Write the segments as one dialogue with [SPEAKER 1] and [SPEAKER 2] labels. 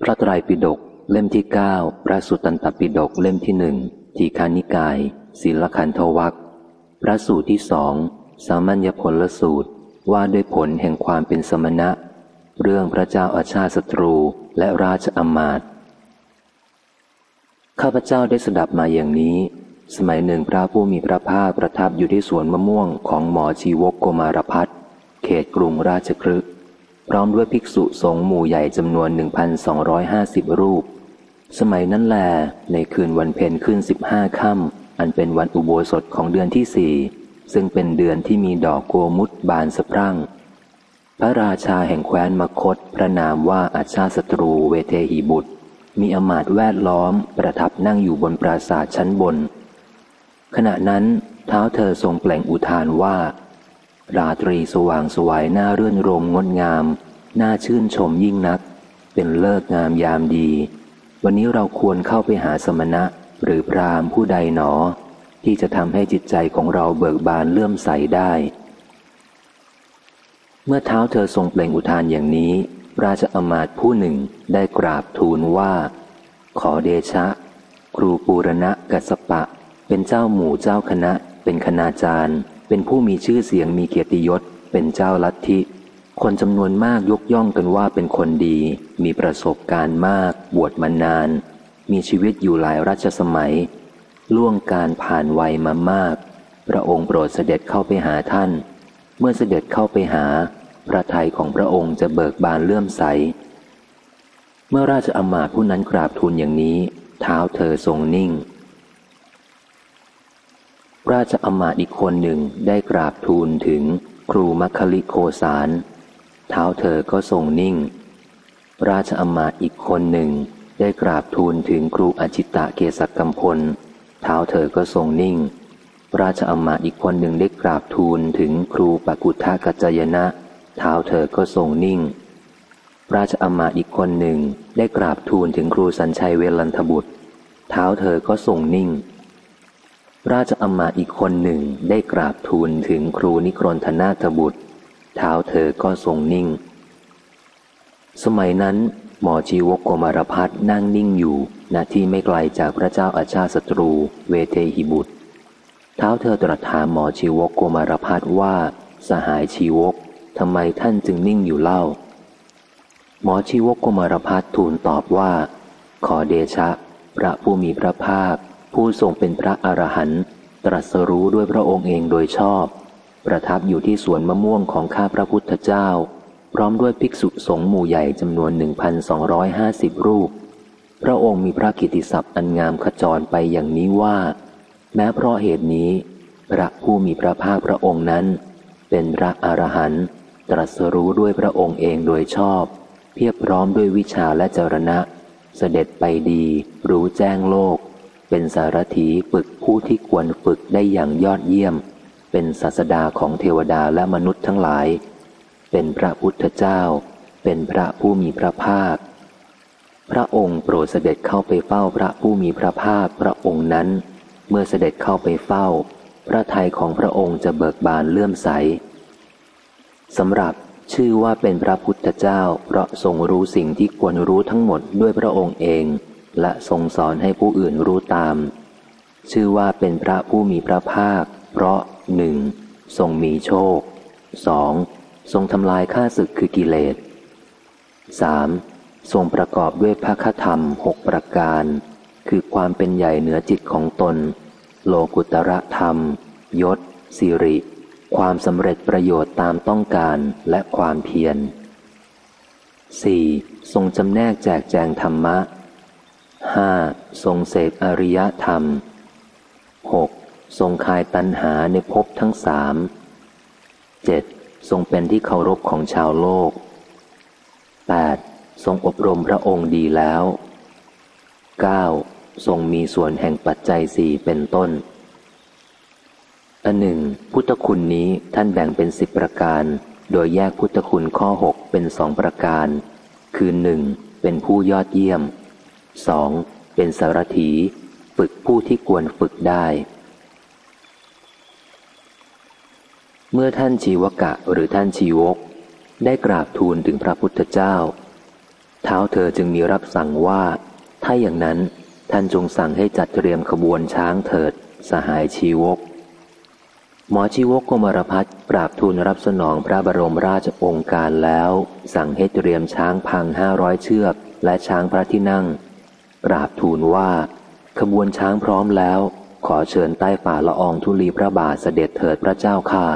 [SPEAKER 1] พระไตรปิฎกเล่มที่เก้าพระสุตตันตปิฎกเล่มที่หนึ่งทีคานิกายศิลขันธวัคพระสูตรที่สองสามัญญผลสูตรว่าด้วยผลแห่งความเป็นสมณะ เรื่องพระเจ้าอาชาศัตรูและราชอมาตย์ข้าพเจ้าได้สดับมาอย่างนี้ สมัยหนึ่งพระผู้มีพระภาคประทับอยู่ที่สวนมะม่วงของหมอชีวกโกมารพัฒเขตกรุงราชครึพ ร้อมด้วยภิกษุสงฆ์หมู่ใหญ่จำนวน 1,250 รูป สมัยนั้นแล ในคืนวันเพ็ญขึ้นสิบห้าค่ำอันเป็นวันอุโบสถของเดือนที่สี่ซึ่งเป็นเดือนที่มีดอกโกมุตบานสะพรั่ง พระราชาแห่งแคว้นมคต พระนามว่าอาชาศัตรูเวเทหีบุตร มีอมาตแวดล้อมประทับนั่งอยู่บนปราสาทชั้นบน ขณะนั้นเท้าเธอทรงเปล่งอุทานว่า ราตรีสว่างสวยหน้าเรื่อนรมงดงาม น่าชื่นชมยิ่งนัก เป็นเลิกงามยามดี วันนี้เราควรเข้าไปหาสมณะหรือพรามผู้ใดหนอ ที่จะทำให้จิตใจของเราเบิกบานเลื่อมใสได้ เมื่อเท้าเธอทรงเปล่งอุทานอย่างนี้ ราชอมาตย์ผู้หนึ่งได้กราบทูลว่า ขอเดชะ ครูปูรณะกัสปะ เป็นเจ้าหมู่เจ้าคณะเป็นคณาจารย์ เป็นผู้มีชื่อเสียงมีเกียรติยศ เป็นเจ้าลัทธิ คนจำนวนมากยกย่องกันว่าเป็นคนดี มีประสบการณ์มาก บวชมานาน มีชีวิตอยู่หลายรัชสมัย ล่วงการผ่านวัยมามาก พระองค์โปรดเสด็จเข้าไปหาท่าน เมื่อเสด็จเข้าไปหา พระทัยของพระองค์จะเบิกบานเลื่อมใส เมื่อราชอมาตย์ผู้นั้นกราบทูลอย่างนี้ เท้าเธอทรงนิ่ง ราชอมาตย์อีกคนหนึ่งได้กราบทูลถึงครูมัคคิโคสาร เท้าเธอก็ทรงนิ่ง ราชอมาตย์อีกคนหนึ่งได้กราบทูลถึงครูอจิตะเกศกัมพล เท้าเธอก็ทรงนิ่ง ราชอมาตย์อีกคนหนึ่งได้กราบทูลถึงครูปกุทากัจจยนะ เท้าเธอก็ทรงนิ่ง ราชอมาตย์อีกคนหนึ่งได้กราบทูลถึงครูสัญชัยเวลันทบุตร เท้าเธอก็ทรงนิ่ง ราชอมาอีกคนหนึ่งได้กราบทูลถึงครูนิกรนธนาถบุตร เท้าเธอก็ทรงนิ่ง สมัยนั้น หมอชีวกโกมารพัฒนั่งนิ่งอยู่ณที่ไม่ไกลจากพระเจ้าอาชาศัตรูเวเทหิบุตร เท้าเธอตรัสถามหมอชีวกโกมารพัฒว่า สหายชีวกทำไมท่านจึงนิ่งอยู่เล่า หมอชีวกโกมารพัฒทูลตอบว่า ขอเดชะ พระผู้มีพระภาค ผู้ทรงเป็นพระอรหันต์ตรัสรู้ด้วยพระองค์เองโดยชอบ ประทับอยู่ที่สวนมะม่วงของข้าพระพุทธเจ้า พร้อมด้วยภิกษุสงฆ์หมู่ใหญ่จำนวน 1,250 รูป พระองค์มีพระกิติศัพท์อันงามขจรไปอย่างนี้ว่า แม้เพราะเหตุนี้ พระผู้มีพระภาคพระองค์นั้น เป็นพระอรหันต์ตรัสรู้ด้วยพระองค์เองโดยชอบ เพียบพร้อมด้วยวิชาและจรณะ เสด็จไปดี รู้แจ้งโลก เป็นสารถีฝึกผู้ที่ควรฝึกได้อย่างยอดเยี่ยม เป็นศาสดาของเทวดาและมนุษย์ทั้งหลาย เป็นพระพุทธเจ้า เป็นพระผู้มีพระภาค พระองค์โปรดเสด็จเข้าไปเฝ้าพระผู้มีพระภาคพระองค์นั้น เมื่อเสด็จเข้าไปเฝ้า พระทัยของพระองค์จะเบิกบานเลื่อมใสสำหรับชื่อว่าเป็นพระพุทธเจ้าเพราะทรงรู้สิ่งที่ควรรู้ทั้งหมดด้วยพระองค์เอง และทรงสอนให้ผู้อื่นรู้ตาม ชื่อว่าเป็นพระผู้มีพระภาค เพราะหนึ่งทรงมีโชคสองทรงทำลายข้าศึกคือกิเลสสามทรงประกอบด้วยพระคธรรมหกประการ คือความเป็นใหญ่เหนือจิตของตน โลกุตระธรรม ยศสิริ ความสำเร็จประโยชน์ตามต้องการและความเพียร 4. ทรงจำแนกแจกแจงธรรมะ ห้าทรงเสพอริยธรรมหกทรงคายตัณหาในภพทั้งสามเจ็ดทรงเป็นที่เคารพของชาวโลกแปดทรงอบรมพระองค์ดีแล้วเก้าทรงมีส่วนแห่งปัจจัยสี่เป็นต้นอันหนึ่ง พุทธคุณนี้ท่านแบ่งเป็นสิบประการ โดยแยกพุทธคุณข้อหกเป็นสองประการ คือหนึ่งเป็นผู้ยอดเยี่ยม สองเป็นสารถีฝึกผู้ที่ควรฝึกได้ เมื่อท่านชีวกะหรือท่านชีวก ได้กราบทูลถึงพระพุทธเจ้า เท้าเธอจึงมีรับสั่งว่า ถ้าอย่างนั้นท่านจงสั่งให้จัดเตรียมขบวนช้างเถิด สหายชีวก หมอชีวกกมรพัฒกราบทูลรับสนองพระบรมราชองค์การแล้ว สั่งให้เตรียมช้างพังห้าร้อยเชือก และช้างพระที่นั่ง ราบทูลว่า ขบวนช้างพร้อมแล้ว ขอเชิญใต้ฝ่าละอองธุลีพระบาทเสด็จเถิดพระเจ้าค่ะ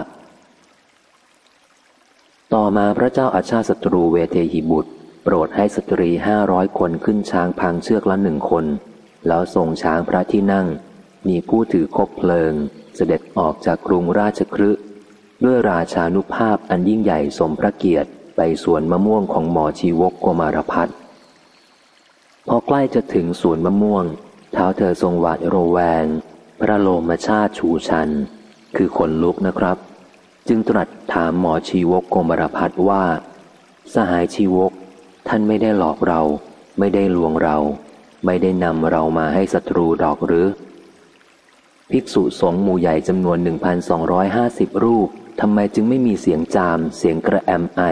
[SPEAKER 1] ต่อมาพระเจ้าอาชาศัตรูเวเทหิบุตร โปรดให้สตรีห้าร้อยคนขึ้นช้างพังเชือกละหนึ่งคน แล้วส่งช้างพระที่นั่ง มีผู้ถือคบเพลิง เสด็จออกจากกรุงราชครึด้วยราชานุภาพอันยิ่งใหญ่สมพระเกียรติไปสวนมะม่วงของหมอชีวกโกมารพัฒ พอใกล้จะถึงสวนมะม่วง เท้าเธอทรงหวาดโรแวง พระโลมชาติชูชัน คือขนลุกนะครับ จึงตรัสถามหมอชีวกโกมารพัฒว่า สหายชีวก ท่านไม่ได้หลอกเรา ไม่ได้ลวงเรา ไม่ได้นำเรามาให้ศัตรูดอกหรือ ภิกษุสงฆ์หมู่ใหญ่จำนวน 1,250 รูปทำไมจึงไม่มีเสียงจาม เสียงกระแอมไอ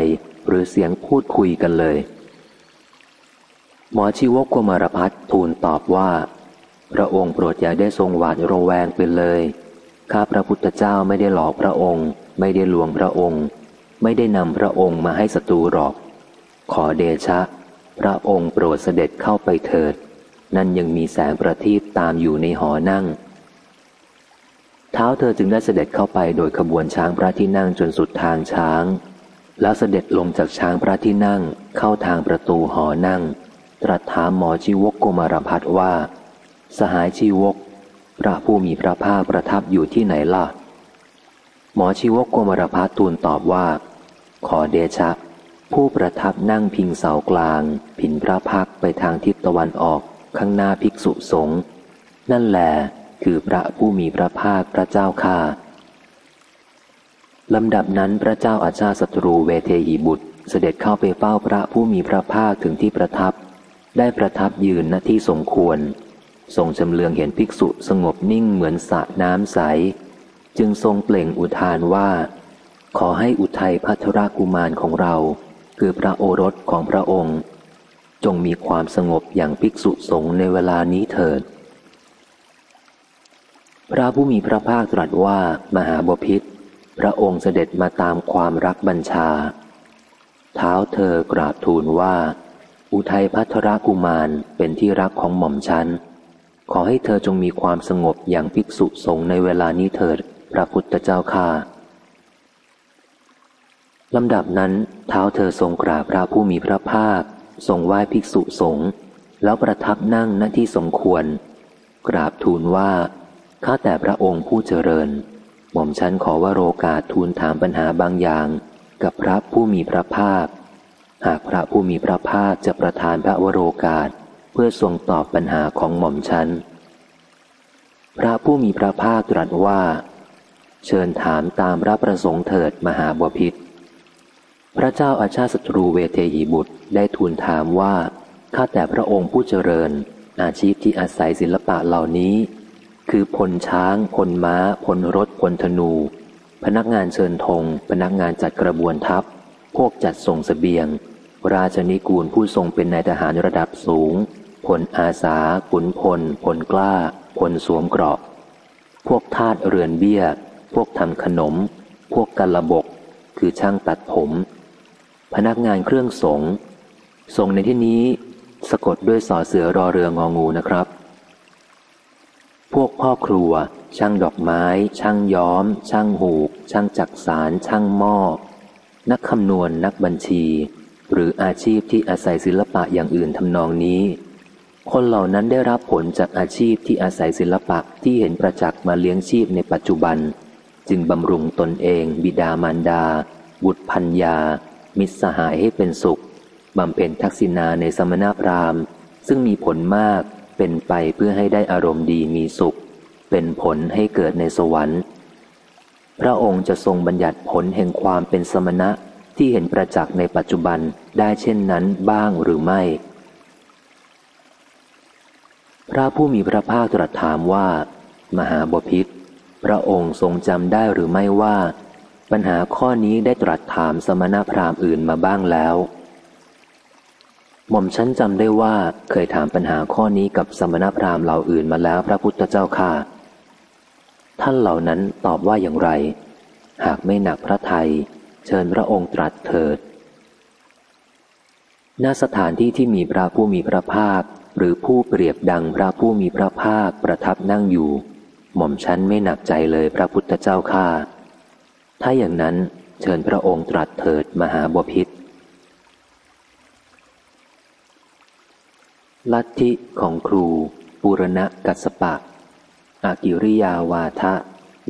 [SPEAKER 1] หรือเสียงพูดคุยกันเลย หมอชีวกกมารพัฒทูลตอบว่า พระองค์โปรดอย่าได้ทรงหวาดระแวงไปเลย ข้าพระพุทธเจ้าไม่ได้หลอกพระองค์ ไม่ได้ลวงพระองค์ ไม่ได้นำพระองค์มาให้ศัตรูหรอก ขอเดชะ พระองค์โปรดเสด็จเข้าไปเถิด นั่นยังมีแสงประทีปตามอยู่ในหอนั่ง เท้าเธอจึงได้เสด็จเข้าไปโดยขบวนช้างพระที่นั่งจนสุดทางช้าง แล้วเสด็จลงจากช้างพระที่นั่งเข้าทางประตูหอนั่ง ตรัสถามหมอชีวกโกมารพัฒว่า สหายชีวก พระผู้มีพระภาคประทับอยู่ที่ไหนล่ะ หมอชีวกโกมารพัฒทูลตอบว่า ขอเดชะ ผู้ประทับนั่งพิงเสากลางผินพระพักไปทางทิศตะวันออกข้างหน้าภิกษุสงฆ์นั่นแหละคือพระผู้มีพระภาคพระเจ้าค่าลำดับนั้นพระเจ้าอาชาศัตรูเวเทหีบุตร เสด็จเข้าไปเฝ้าพระผู้มีพระภาคถึงที่ประทับ ได้ประทับยืนณที่สมควร ทรงจำเลืองเห็นภิกษุสงบนิ่งเหมือนสระน้ำใส จึงทรงเปล่งอุทานว่า ขอให้อุทัยพัทรกุมารของเรา คือพระโอรสของพระองค์ จงมีความสงบอย่างภิกษุสงฆ์ในเวลานี้เถิด พระผู้มีพระภาคตรัสว่ามหาบพิษพระองค์เสด็จมาตามความรักบัญชา เท้าเธอกราบทูลว่า อุทัยพัทรกุมารเป็นที่รักของหม่อมฉัน ขอให้เธอจงมีความสงบอย่างภิกษุสงฆ์ในเวลานี้เถิด พระพุทธเจ้าข้าลำดับนั้นเท้าเธอทรงกราบพระผู้มีพระภาค ทรงไหว้ภิกษุสงฆ์แล้วประทับนั่งณที่สมควร กราบทูลว่า ข้าแต่พระองค์ผู้เจริญ หม่อมฉันขอว่าโรกาสทูลถามปัญหาบางอย่าง กับพระผู้มีพระภาค หากพระผู้มีพระภาคจะประทานพระวโรกาส เพื่อทรงตอบปัญหาของหม่อมฉันพระผู้มีพระภาคตรัสว่า เชิญถามตามพระประสงค์เถิดมหาบพิษพระเจ้าอาชาศัตรูเวเทหีบุตรได้ทูลถามว่าข้าแต่พระองค์ผู้เจริญ อาชีพที่อาศัยศิลปะเหล่านี้ คือพลช้าง พลม้า พลรถ พลธนู พนักงานเชิญธงพนักงานจัดกระบวนทัพ พวกจัดส่งสเสบียง ราชนิกูลผู้ทรงเป็นนายทหารระดับสูงพลอาสาขุนพลพลกล้าพลสวมเกราะ พวกทาสเรือนเบี้ย พวกทำขนม พวกกระบก คือช่างตัดผม พนักงานเครื่องสงสงในที่นี้ สะกดด้วยสอเสือรอเรืององูนะครับ พวกพ่อครัว ช่างดอกไม้ ช่างย้อม ช่างหูก ช่างจักสาร ช่างหม้อ นักคำนวณนักบัญชี หรืออาชีพที่อาศัยศิลปะอย่างอื่นทำนองนี้ คนเหล่านั้นได้รับผลจากอาชีพที่อาศัยศิลปะที่เห็นประจักษ์มาเลี้ยงชีพในปัจจุบัน จึงบำรุงตนเอง บิดามารดา บุตรพัญญามิตรสหายให้เป็นสุขบำเพ็ญทักษิณาในสมณพราหมณ์ ซึ่งมีผลมากเป็นไปเพื่อให้ได้อารมณ์ดีมีสุข เป็นผลให้เกิดในสวรรค์ พระองค์จะทรงบัญญัติผลแห่งความเป็นสมณะ ที่เห็นประจักษ์ในปัจจุบันได้เช่นนั้นบ้างหรือไม่ พระผู้มีพระภาคตรัสถามว่า มหาบพิษพระองค์ทรงจำได้หรือไม่ว่า ปัญหาข้อนี้ได้ตรัสถามสมณพราหมณ์อื่นมาบ้างแล้วหม่อมฉันจำได้ว่าเคยถามปัญหาข้อนี้กับสมณพราหมณ์เหล่าอื่นมาแล้วพระพุทธเจ้าค่ะ ท่านเหล่านั้นตอบว่าอย่างไร หากไม่หนักพระไทย เชิญพระองค์ตรัสเถิด ณ สถานที่ที่มีพระผู้มีพระภาค หรือผู้เปรียบดังพระผู้มีพระภาคประทับนั่งอยู่ หม่อมฉันไม่หนักใจเลยพระพุทธเจ้าข้าถ้าอย่างนั้นเชิญพระองค์ตรัสเถิดมหาบพิษลัทธิของครู ปุรณะกัสปะอากิริยาวาทะ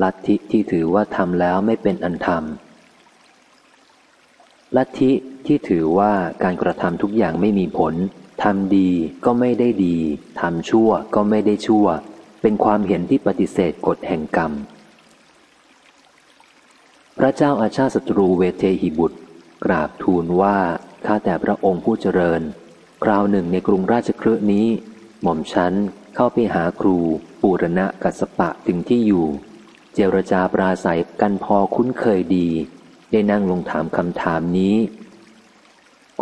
[SPEAKER 1] ลัทธิที่ถือว่าทำแล้วไม่เป็นอันธรรม ลัทธิที่ถือว่าการกระทำทุกอย่างไม่มีผลทำดีก็ไม่ได้ดีทำชั่วก็ไม่ได้ชั่ว เป็นความเห็นที่ปฏิเสธกฎแห่งกรรม พระเจ้าอาชาศัตรูเวเทหิบุตร กราบทูลว่าข้าแต่พระองค์ผู้เจริญ คราวหนึ่งในกรุงราชครืนี้ หม่อมฉันเข้าไปหาครูปูรณะกัสปะถึงที่อยู่ เจรจาปราศัยกันพอคุ้นเคยดี ได้นั่งลงถามคำถามนี้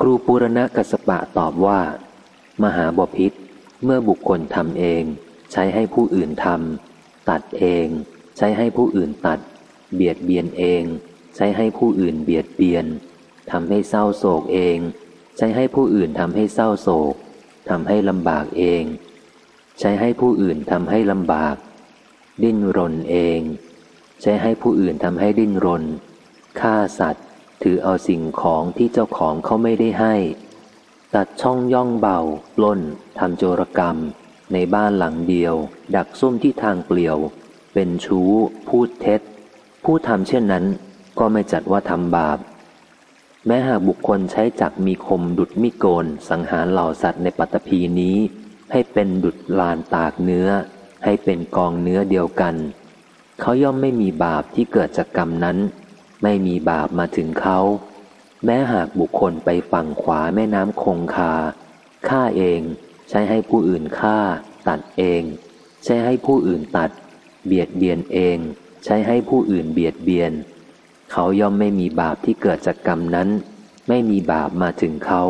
[SPEAKER 1] ครูปุรณะกัสปะตอบว่า มหาบพิษเมื่อบุคคลทำเอง ใช้ให้ผู้อื่นทำตัดเอง ใช้ให้ผู้อื่นตัด เบียดเบียนเอง ใช้ให้ผู้อื่นเบียดเบียนทำให้เศร้าโศกเอง ใช้ให้ผู้อื่นทำให้เศร้าโศกทำให้ลำบากเอง ใช้ให้ผู้อื่นทำให้ลำบาก ดิ้นรนเอง ใช้ให้ผู้อื่นทำให้ดิ้นรน ฆ่าสัตว์ ถือเอาสิ่งของที่เจ้าของเขาไม่ได้ให้ ตัดช่องย่องเบา ปล้นทำโจรกรรม ในบ้านหลังเดียว ดักซุ่มที่ทางเปลี่ยว เป็นชู้ พูดเท็จ ผู้ทำเช่นนั้น ก็ไม่จัดว่าทำบาป แม้หากบุคคลใช้จักมีคมดุดมิโกน สังหารเหล่าสัตว์ในปัตภีนี้ ให้เป็นดุดลานตากเนื้อ ให้เป็นกองเนื้อเดียวกัน เขาย่อมไม่มีบาปที่เกิดจากกรรมนั้น ไม่มีบาปมาถึงเขา แม้หากบุคคลไปฝั่งขวาแม่น้ำคงคาฆ่าเอง ใช้ให้ผู้อื่นฆ่า ตัดเอง ใช้ให้ผู้อื่นตัด เบียดเบียนเอง ใช้ให้ผู้อื่นเบียดเบียน เขาย่อมไม่มีบาปที่เกิดจากกรรมนั้น ไม่มีบาปมาถึงเขา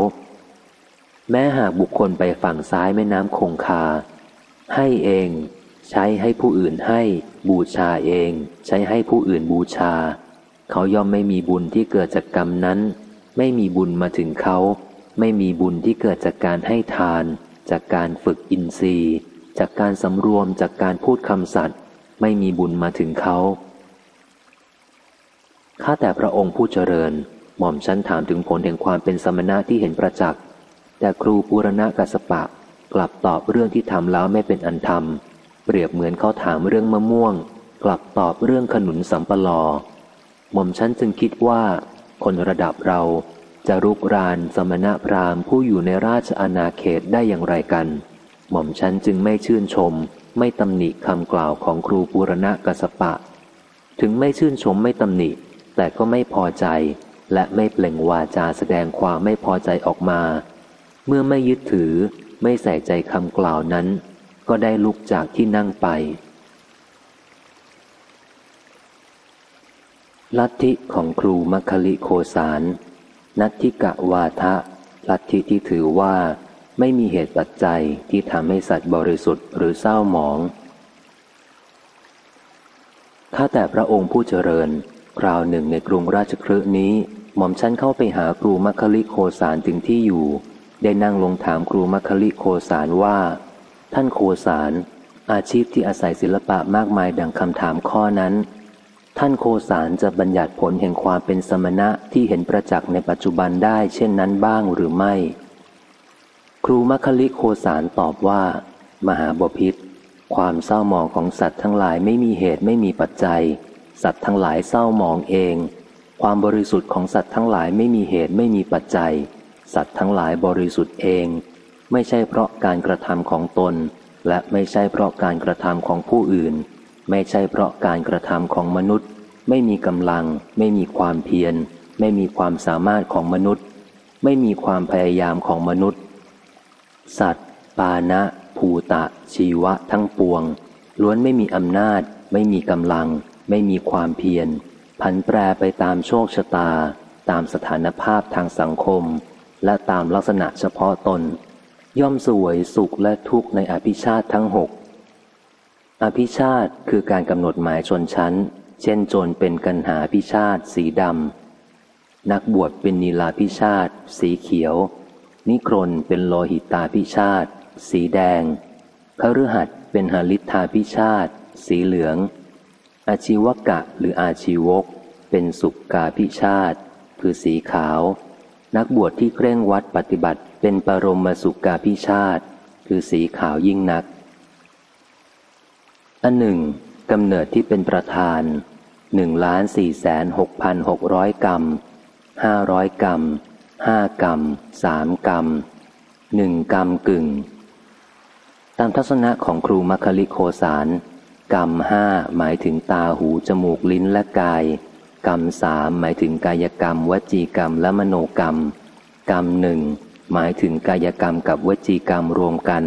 [SPEAKER 1] แม้หากบุคคลไปฝั่งซ้ายแม่น้ำคงคา ให้เอง ใช้ให้ผู้อื่นให้ บูชาเอง ใช้ให้ผู้อื่นบูชา เขาย่อมไม่มีบุญที่เกิดจากกรรมนั้น ไม่มีบุญมาถึงเขา ไม่มีบุญที่เกิดจากการให้ทาน จากการฝึกอินทรีย์ จากการสำรวมจากการพูดคำสัตย์ไม่มีบุญมาถึงเขาข้าแต่พระองค์ผู้เจริญ หม่อมฉันถามถึงผลแห่งความเป็นสมณะที่เห็นประจักษ์แต่ครูปุรณะกัสปะกลับตอบเรื่องที่ทำแล้วไม่เป็นอันธรรมเปรียบเหมือนเขาถามเรื่องมะม่วง กลับตอบเรื่องขนุนสัมปลอ หม่อมฉันจึงคิดว่า คนระดับเราจะรุกรานสมณะพราหมณ์ผู้อยู่ในราชอาณาเขตได้อย่างไรกัน หม่อมฉันจึงไม่ชื่นชม ไม่ตำหนิคำกล่าวของครูปุรณะกสปะ ถึงไม่ชื่นชมไม่ตำหนิ แต่ก็ไม่พอใจ และไม่เปล่งวาจาแสดงความไม่พอใจออกมา เมื่อไม่ยึดถือไม่ใส่ใจคำกล่าวนั้น ก็ได้ลุกจากที่นั่งไป ลัทธิของครูมัคคลิโคสารนัตทิกะวาทะ ลัทธิที่ถือว่าไม่มีเหตุปัจจัยที่ทำให้สัตว์บริสุทธิ์หรือเศร้าหมอง ข้าแต่พระองค์ผู้เจริญ คราวหนึ่งในกรุงราชครืนี้ หม่อมฉันเข้าไปหาครูมัคคลิโคสารถึงที่อยู่ ได้นั่งลงถามครูมัคคลิโคสารว่า ท่านโคสารอาชีพที่อาศัยศิลปะมากมายดังคำถามข้อนั้น ท่านโคสารจะบัญญัติผลแห่งความเป็นสมณะที่เห็นประจักษ์ในปัจจุบันได้เช่นนั้นบ้างหรือไม่ ครูมัคคิโคสารตอบว่า มหาบพิษความเศร้าหมองของสัตว์ทั้งหลายไม่มีเหตุไม่มีปัจจัย สัตว์ทั้งหลายเศร้าหมองเอง ความบริสุทธิ์ของสัตว์ทั้งหลายไม่มีเหตุไม่มีปัจจัย สัตว์ทั้งหลายบริสุทธิ์เอง ไม่ใช่เพราะการกระทำของตน และไม่ใช่เพราะการกระทำของผู้อื่น ไม่ใช่เพราะการกระทำของมนุษย์ ไม่มีกำลัง ไม่มีความเพียร ไม่มีความสามารถของมนุษย์ ไม่มีความพยายามของมนุษย์ สัตว์ ปานะ ภูตะ ชีวะทั้งปวง ล้วนไม่มีอำนาจ ไม่มีกำลัง ไม่มีความเพียร ผันแปรไปตามโชคชะตา ตามสถานภาพทางสังคม และตามลักษณะเฉพาะตน ย่อมสวยสุขและทุกข์ในอภิชาติทั้งหก อภิชาติคือการกำหนดหมายชนชั้น เช่นโจรเป็นกันหาพิชาติสีดำ นักบวชเป็นนีลาพิชาติสีเขียว นิครนเป็นโลหิตาพิชาติสีแดงพฤหัสเป็นหาลิทาพิชาติสีเหลือง อาชีวกะหรืออาชีวก เป็นสุกกาพิชาติคือสีขาว นักบวชที่เคร่งวัดปฏิบัติเป็นปรมสุกกาพิชาติคือสีขาวยิ่งนัก อันหนึ่งกำเนิดที่เป็นประธานหนึ่งล้านสี่แสนหกพันหกร้อยกรัมห้าร้อยกรัมห้ากรัมสามกรัมหนึ่งกรัมกึ่ง ตามทัศนะของครูมัคคลิโคสาร กรรมห้าหมายถึงตาหูจมูกลิ้นและกาย กรรมสามหมายถึงกายกรรม วจีกรรมและมโนกรรม กรรมหนึ่งหมายถึงกายกรรมกับวจีกรรมรวมกัน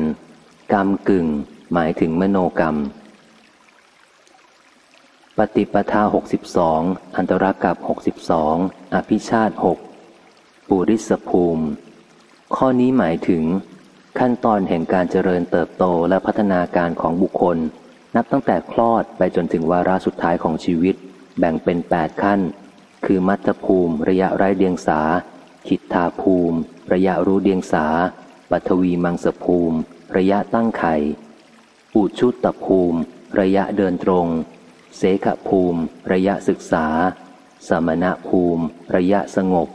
[SPEAKER 1] กรรมกึ่ง หมายถึงมโนกรรม ปฏิปทาหกสิบสองอันตรกับหกสิบสองอภิชาติหกปุริสภูมิ ข้อนี้หมายถึง ขั้นตอนแห่งการเจริญเติบโตและพัฒนาการของบุคคล นับตั้งแต่คลอดไปจนถึงวาระสุดท้ายของชีวิต แบ่งเป็นแปดขั้น คือมัตตภูมิ ระยะไร้เดียงสาคิดทาภูมิ ระยะรู้เดียงสา ปัทวีมังสภูมิ ระยะตั้งไข่ อุชุตตภูมิ ระยะเดินตรง เสขภูมิ ระยะศึกษา สมณภูมิ ระยะสงบ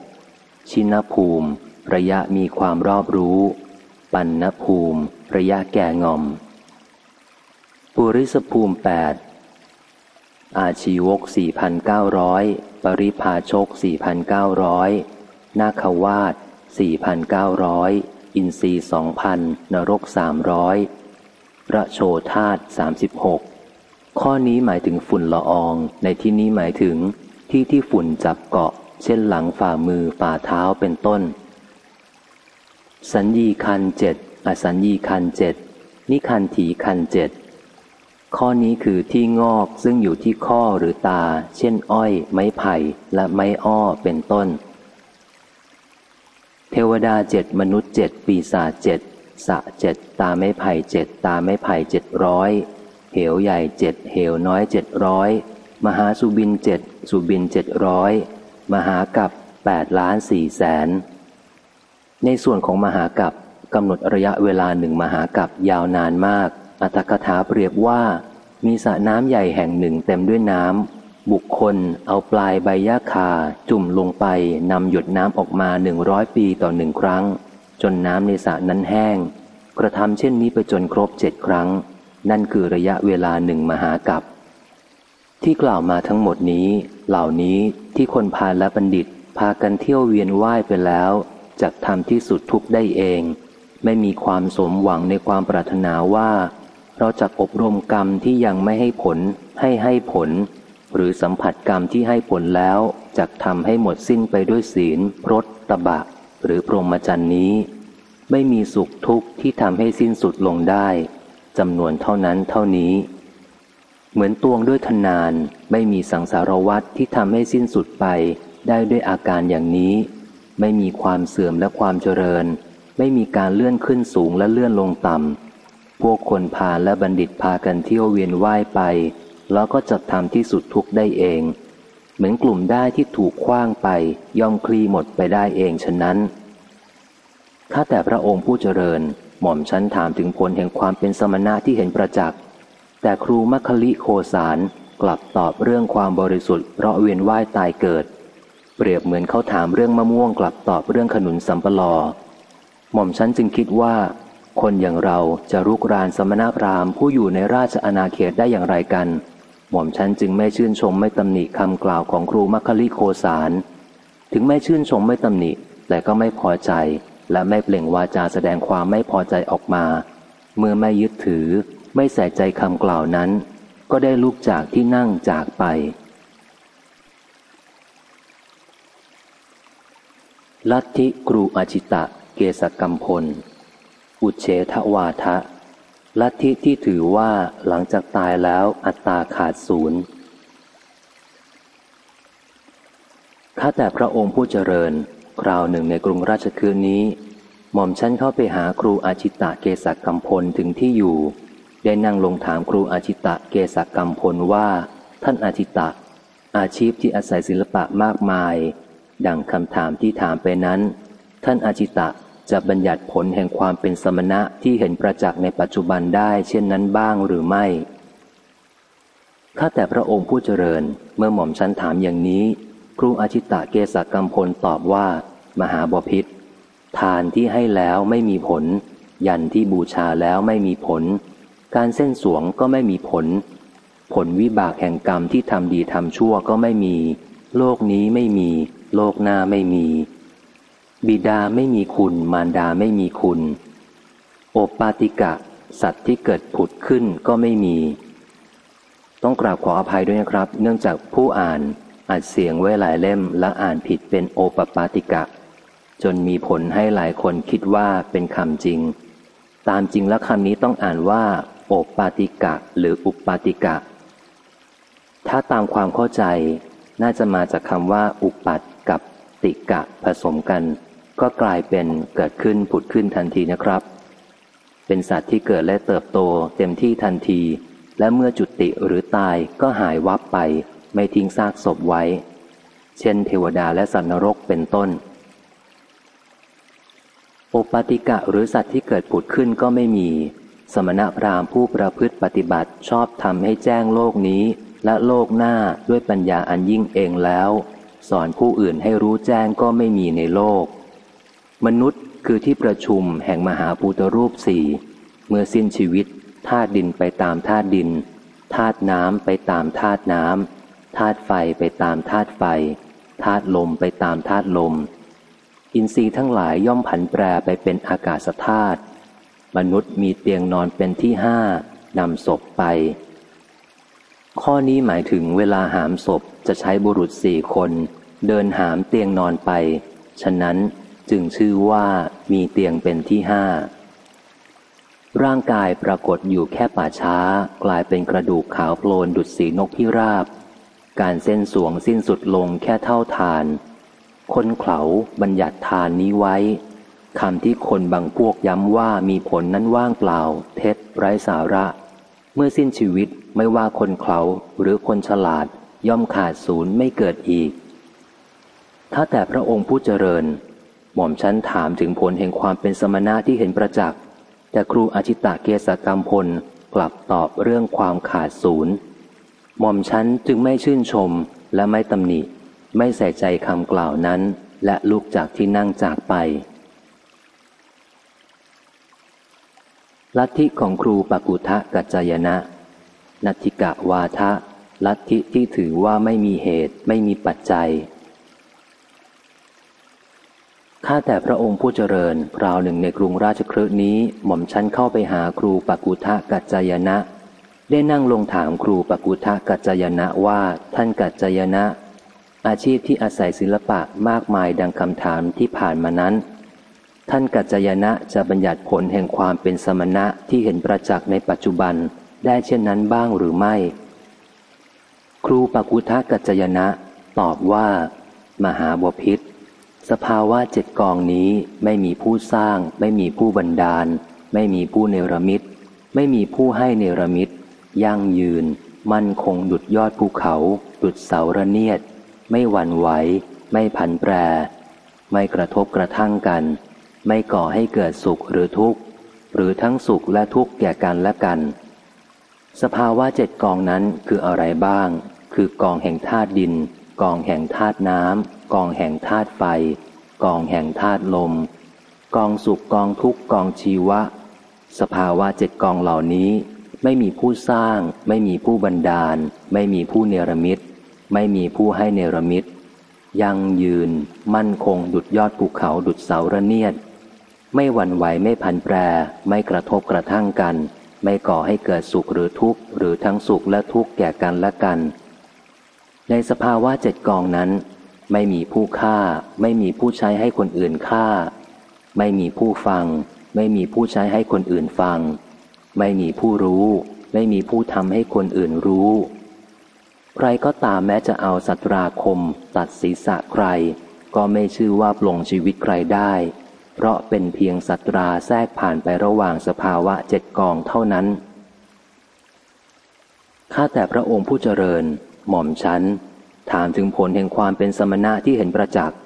[SPEAKER 1] ชินภูมิ ระยะมีความรอบรู้ ปันนภูมิ ระยะแก่งอม ปุริสภูมิแปดอาชีวก 4,900 ปริพาชก 4,900 นาคาวาส4,900 อินทรีสองพันนรก 300ระโชธาต36 ข้อนี้หมายถึงฝุ่นละออง ในที่นี้หมายถึง ที่ที่ฝุ่นจับเกาะ เช่นหลังฝ่ามือฝ่าเท้าเป็นต้น สัญญีคันเจ็ดอสัญญีคันเจ็ดนิคันถีคันเจ็ดข้อนี้คือที่งอกซึ่งอยู่ที่ข้อหรือตา เช่น อ้อย ไม้ไผ่และไม้อ้อเป็นต้น เทวดาเจ็ดมนุษย์เจ็ดปีศาจเจ็ดสะเจ็ดตาไม้ไผ่เจ็ดตาไม้ไผ่เจ็ดร้อย เหวใหญ่เจ็ดเหวน้อยเจ็ดร้อยมหาสุบินเจ็ดสุบินเจ็ดร้อยมหากับแปดล้านสี่แสน ในส่วนของมหากับกำหนดระยะเวลาหนึ่งมหากับยาวนานมาก อัตถกถาเปรียบว่า มีสระน้ำใหญ่แห่งหนึ่งเต็มด้วยน้ำบุคคลเอาปลายใบยาคาจุ่มลงไปนำหยดน้ำออกมาหนึ่งร้อยปีต่อหนึ่งครั้ง จนน้ำในสระนั้นแห้ง กระทำเช่นนี้ไปจนครบเจ็ดครั้ง นั่นคือระยะเวลาหนึ่งมหากับ ที่กล่าวมาทั้งหมดนี้ เหล่านี้ที่คนพาและบัณฑิต พากันเที่ยวเวียนว่ายไปแล้วจะทำที่สุดทุกได้เอง ไม่มีความสมหวังในความปรารถนาว่าเราจะอบรมกรรมที่ยังไม่ให้ผล ให้ให้ผล หรือสัมผัสกรรมที่ให้ผลแล้วจะทำให้หมดสิ้นไปด้วยศีลรตตบะ หรือพรหมจรรย์นี้ ไม่มีสุขทุกข์ที่ทำให้สิ้นสุดลงได้ จำนวนเท่านั้นเท่านี้ เหมือนตวงด้วยทนานไม่มีสังสารวัตที่ทำให้สิ้นสุดไปได้ด้วยอาการอย่างนี้ ไม่มีความเสื่อมและความเจริญ ไม่มีการเลื่อนขึ้นสูงและเลื่อนลงต่ำพวกคนพาและบัณฑิตพากันเที่ยวเวียนว่ายไป แล้วก็จะทำที่สุดทุกได้เอง เหมือนกลุ่มได้ที่ถูกคว้างไป ย่อมคลี่หมดไปได้เองฉะนั้นข้าแต่พระองค์ผู้เจริญ หม่อมฉันถามถึงผลแห่งความเป็นสมณะที่เห็นประจักษ์ แต่ครูมัคคลิโคสารกลับตอบเรื่องความบริสุทธิ์เพราะเวียนว่ายตายเกิด เปรียบเหมือนเขาถามเรื่องมะม่วงกลับตอบเรื่องขนุนสัมปลอ หม่อมฉันจึงคิดว่า คนอย่างเราจะรุกรานสมณพราหมณ์ผู้อยู่ในราชอาณาเขตได้อย่างไรกัน หม่อมฉันจึงไม่ชื่นชมไม่ตำหนิคำกล่าวของครูมัคคลิโคสาร ถึงไม่ชื่นชมไม่ตำหนิแต่ก็ไม่พอใจ และไม่เปล่งวาจาแสดงความไม่พอใจออกมา เมื่อไม่ยึดถือ ไม่ใส่ใจคำกล่าวนั้น ก็ได้ลุกจากที่นั่งจากไป ลัทธิครูอาชิตะ เกสกรรมพล อุเฉทวาทะ ลัทธิที่ถือว่าหลังจากตายแล้วอัตตาขาดศูนย์ข้าแต่พระองค์ผู้เจริญ คราวหนึ่งในกรุงราชคืนนี้ หม่อมฉันเข้าไปหาครูอาชิตะเกษกัมพลถึงที่อยู่ ได้นั่งลงถามครูอาชิตะเกษกัมพลว่า ท่านอาชิตะ อาชีพที่อาศัยศิลปะมากมาย ดังคำถามที่ถามไปนั้น ท่านอาชิตะจะบัญญัติผลแห่งความเป็นสมณะที่เห็นประจักษ์ในปัจจุบันได้เช่นนั้นบ้างหรือไม่ข้าแต่พระองค์ผู้เจริญเมื่อหม่อมฉันถามอย่างนี้ ครูอาชิตะเกษกัมพลตอบว่า มหาบพิษทานที่ให้แล้วไม่มีผล ยันที่บูชาแล้วไม่มีผล การเส้นสวงก็ไม่มีผล ผลวิบากแห่งกรรมที่ทำดีทำชั่วก็ไม่มี โลกนี้ไม่มี โลกหน้าไม่มี บิดาไม่มีคุณ มารดาไม่มีคุณ โอปาติกะ สัตว์ที่เกิดผุดขึ้นก็ไม่มี ต้องกราบขออภัยด้วยนะครับ เนื่องจากผู้อ่าน อัดเสียงไว้หลายเล่มและอ่านผิดเป็นโอปปาติกะ จนมีผลให้หลายคนคิดว่าเป็นคำจริง ตามจริงแล้วคำนี้ต้องอ่านว่าโอปปาติกะ หรืออุปปาติกะ ถ้าตามความเข้าใจ น่าจะมาจากคำว่า อุปัตกับติกะผสมกัน ก็กลายเป็นเกิดขึ้นผุดขึ้นทันทีนะครับ เป็นสัตว์ที่เกิดและเติบโตเต็มที่ทันที และเมื่อจุติหรือตายก็หายวับไป ไม่ทิ้งซากศพไว้ เช่น เทวดาและสัตว์นรกเป็นต้น โอปติกะหรือสัตว์ที่เกิดผุดขึ้นก็ไม่มี สมณพราหมณ์ผู้ประพฤติปฏิบัติชอบทำให้แจ้งโลกนี้และโลกหน้าด้วยปัญญาอันยิ่งเองแล้ว สอนผู้อื่นให้รู้แจ้งก็ไม่มีในโลก มนุษย์คือที่ประชุมแห่งมหาภูตรูปสี่เมื่อสิ้นชีวิตธาตุดินไปตามธาตุดินธาตุน้ำไปตามธาตุน้ำ ธาตุไฟไปตามธาตุไฟธาตุลมไปตามธาตุลม อินทรีย์ทั้งหลายย่อมผันแปรไปเป็นอากาศธาตุมนุษย์มีเตียงนอนเป็นที่ห้านำศพไป ข้อนี้หมายถึงเวลาหามศพจะใช้บุรุษสี่คน เดินหามเตียงนอนไป ฉะนั้นจึงชื่อว่ามีเตียงเป็นที่ห้าร่างกายปรากฏอยู่แค่ป่าช้ากลายเป็นกระดูกขาวโพลนดุดสีนกพิราบ การเส้นสวงสิ้นสุดลงแค่เท่าทาน คนเขาบัญญัติทานนี้ไว้คำที่คนบางพวกย้ำว่ามีผลนั้นว่างเปล่า เท็จไร้สาระ เมื่อสิ้นชีวิตไม่ว่าคนเขาหรือคนฉลาดย่อมขาดศูนย์ไม่เกิดอีก ถ้าแต่พระองค์ผู้เจริญ หม่อมชั้นถามถึงผลแห่งความเป็นสมณะที่เห็นประจักษ์แต่ครูอาชิตะเกษกรรมพลกลับตอบเรื่องความขาดศูนย์ หม่อมชั้นจึงไม่ชื่นชมและไม่ตำหนิ ไม่ใส่ใจคำกล่าวนั้น และลุกจากที่นั่งจากไป ลัทธิของครูปกุทะกัจจายนะ นัตถิกะวาทะ ลัทธิที่ถือว่าไม่มีเหตุไม่มีปัจจัย ข้าแต่พระองค์ผู้เจริญคราวหนึ่งในกรุงราชครืนี้ หม่อมชั้นเข้าไปหาครูปกุทะกัจจายนะ ได้นั่งลงถามครูปกุทะกัจจายนะว่าท่านกัจจายนะ อาชีพที่อาศัยศิลปะมากมายดังคำถามที่ผ่านมานั้น ท่านกัจจายนะจะบัญญัติผลแห่งความเป็นสมณะที่เห็นประจักษ์ในปัจจุบันได้เช่นนั้นบ้างหรือไม่ ครูปกุทะกัจจยนะ ตอบว่า มหาบพิษสภาวะเจ็ดกองนี้ไม่มีผู้สร้าง ไม่มีผู้บันดาล ไม่มีผู้เนรมิตไม่มีผู้ให้เนรมิต ยั่งยืน มั่นคงดุดยอดภูเขา ดุดเสาระเนียด ไม่หวั่นไหว ไม่ผันแปร ไม่กระทบกระทั่งกัน ไม่ก่อให้เกิดสุขหรือทุกข์ หรือทั้งสุขและทุกข์แก่กันและกัน สภาวะเจ็ดกองนั้นคืออะไรบ้าง คือกองแห่งธาตุดิน กองแห่งธาตุน้ำกองแห่งธาตุไฟ กองแห่งธาตุลม กองสุขกองทุกข์กองชีวะ สภาวะเจ็ดกองเหล่านี้ ไม่มีผู้สร้าง ไม่มีผู้บันดาล ไม่มีผู้เนรมิต ไม่มีผู้ให้เนรมิต ยังยืน มั่นคงดุดยอดภูเขาดุดเสาระเนียด ไม่หวั่นไหวไม่พันแปร ไม่กระทบกระทั่งกัน ไม่ก่อให้เกิดสุขหรือทุกข์ หรือทั้งสุขและทุกข์แก่กันและกัน ในสภาวะเจ็ดกองนั้น ไม่มีผู้ฆ่า ไม่มีผู้ใช้ให้คนอื่นฆ่า ไม่มีผู้ฟัง ไม่มีผู้ใช้ให้คนอื่นฟัง ไม่มีผู้รู้ ไม่มีผู้ทำให้คนอื่นรู้ ใครก็ตามแม้จะเอาสัตราคม ตัดศีรษะใคร ก็ไม่ชื่อว่าปลงชีวิตใครได้ เพราะเป็นเพียงสัตราแทรกผ่านไประหว่างสภาวะเจ็ดกองเท่านั้น ข้าแต่พระองค์ผู้เจริญ หม่อมฉัน ถามถึงผลแห่งความเป็นสมณะที่เห็นประจักษ์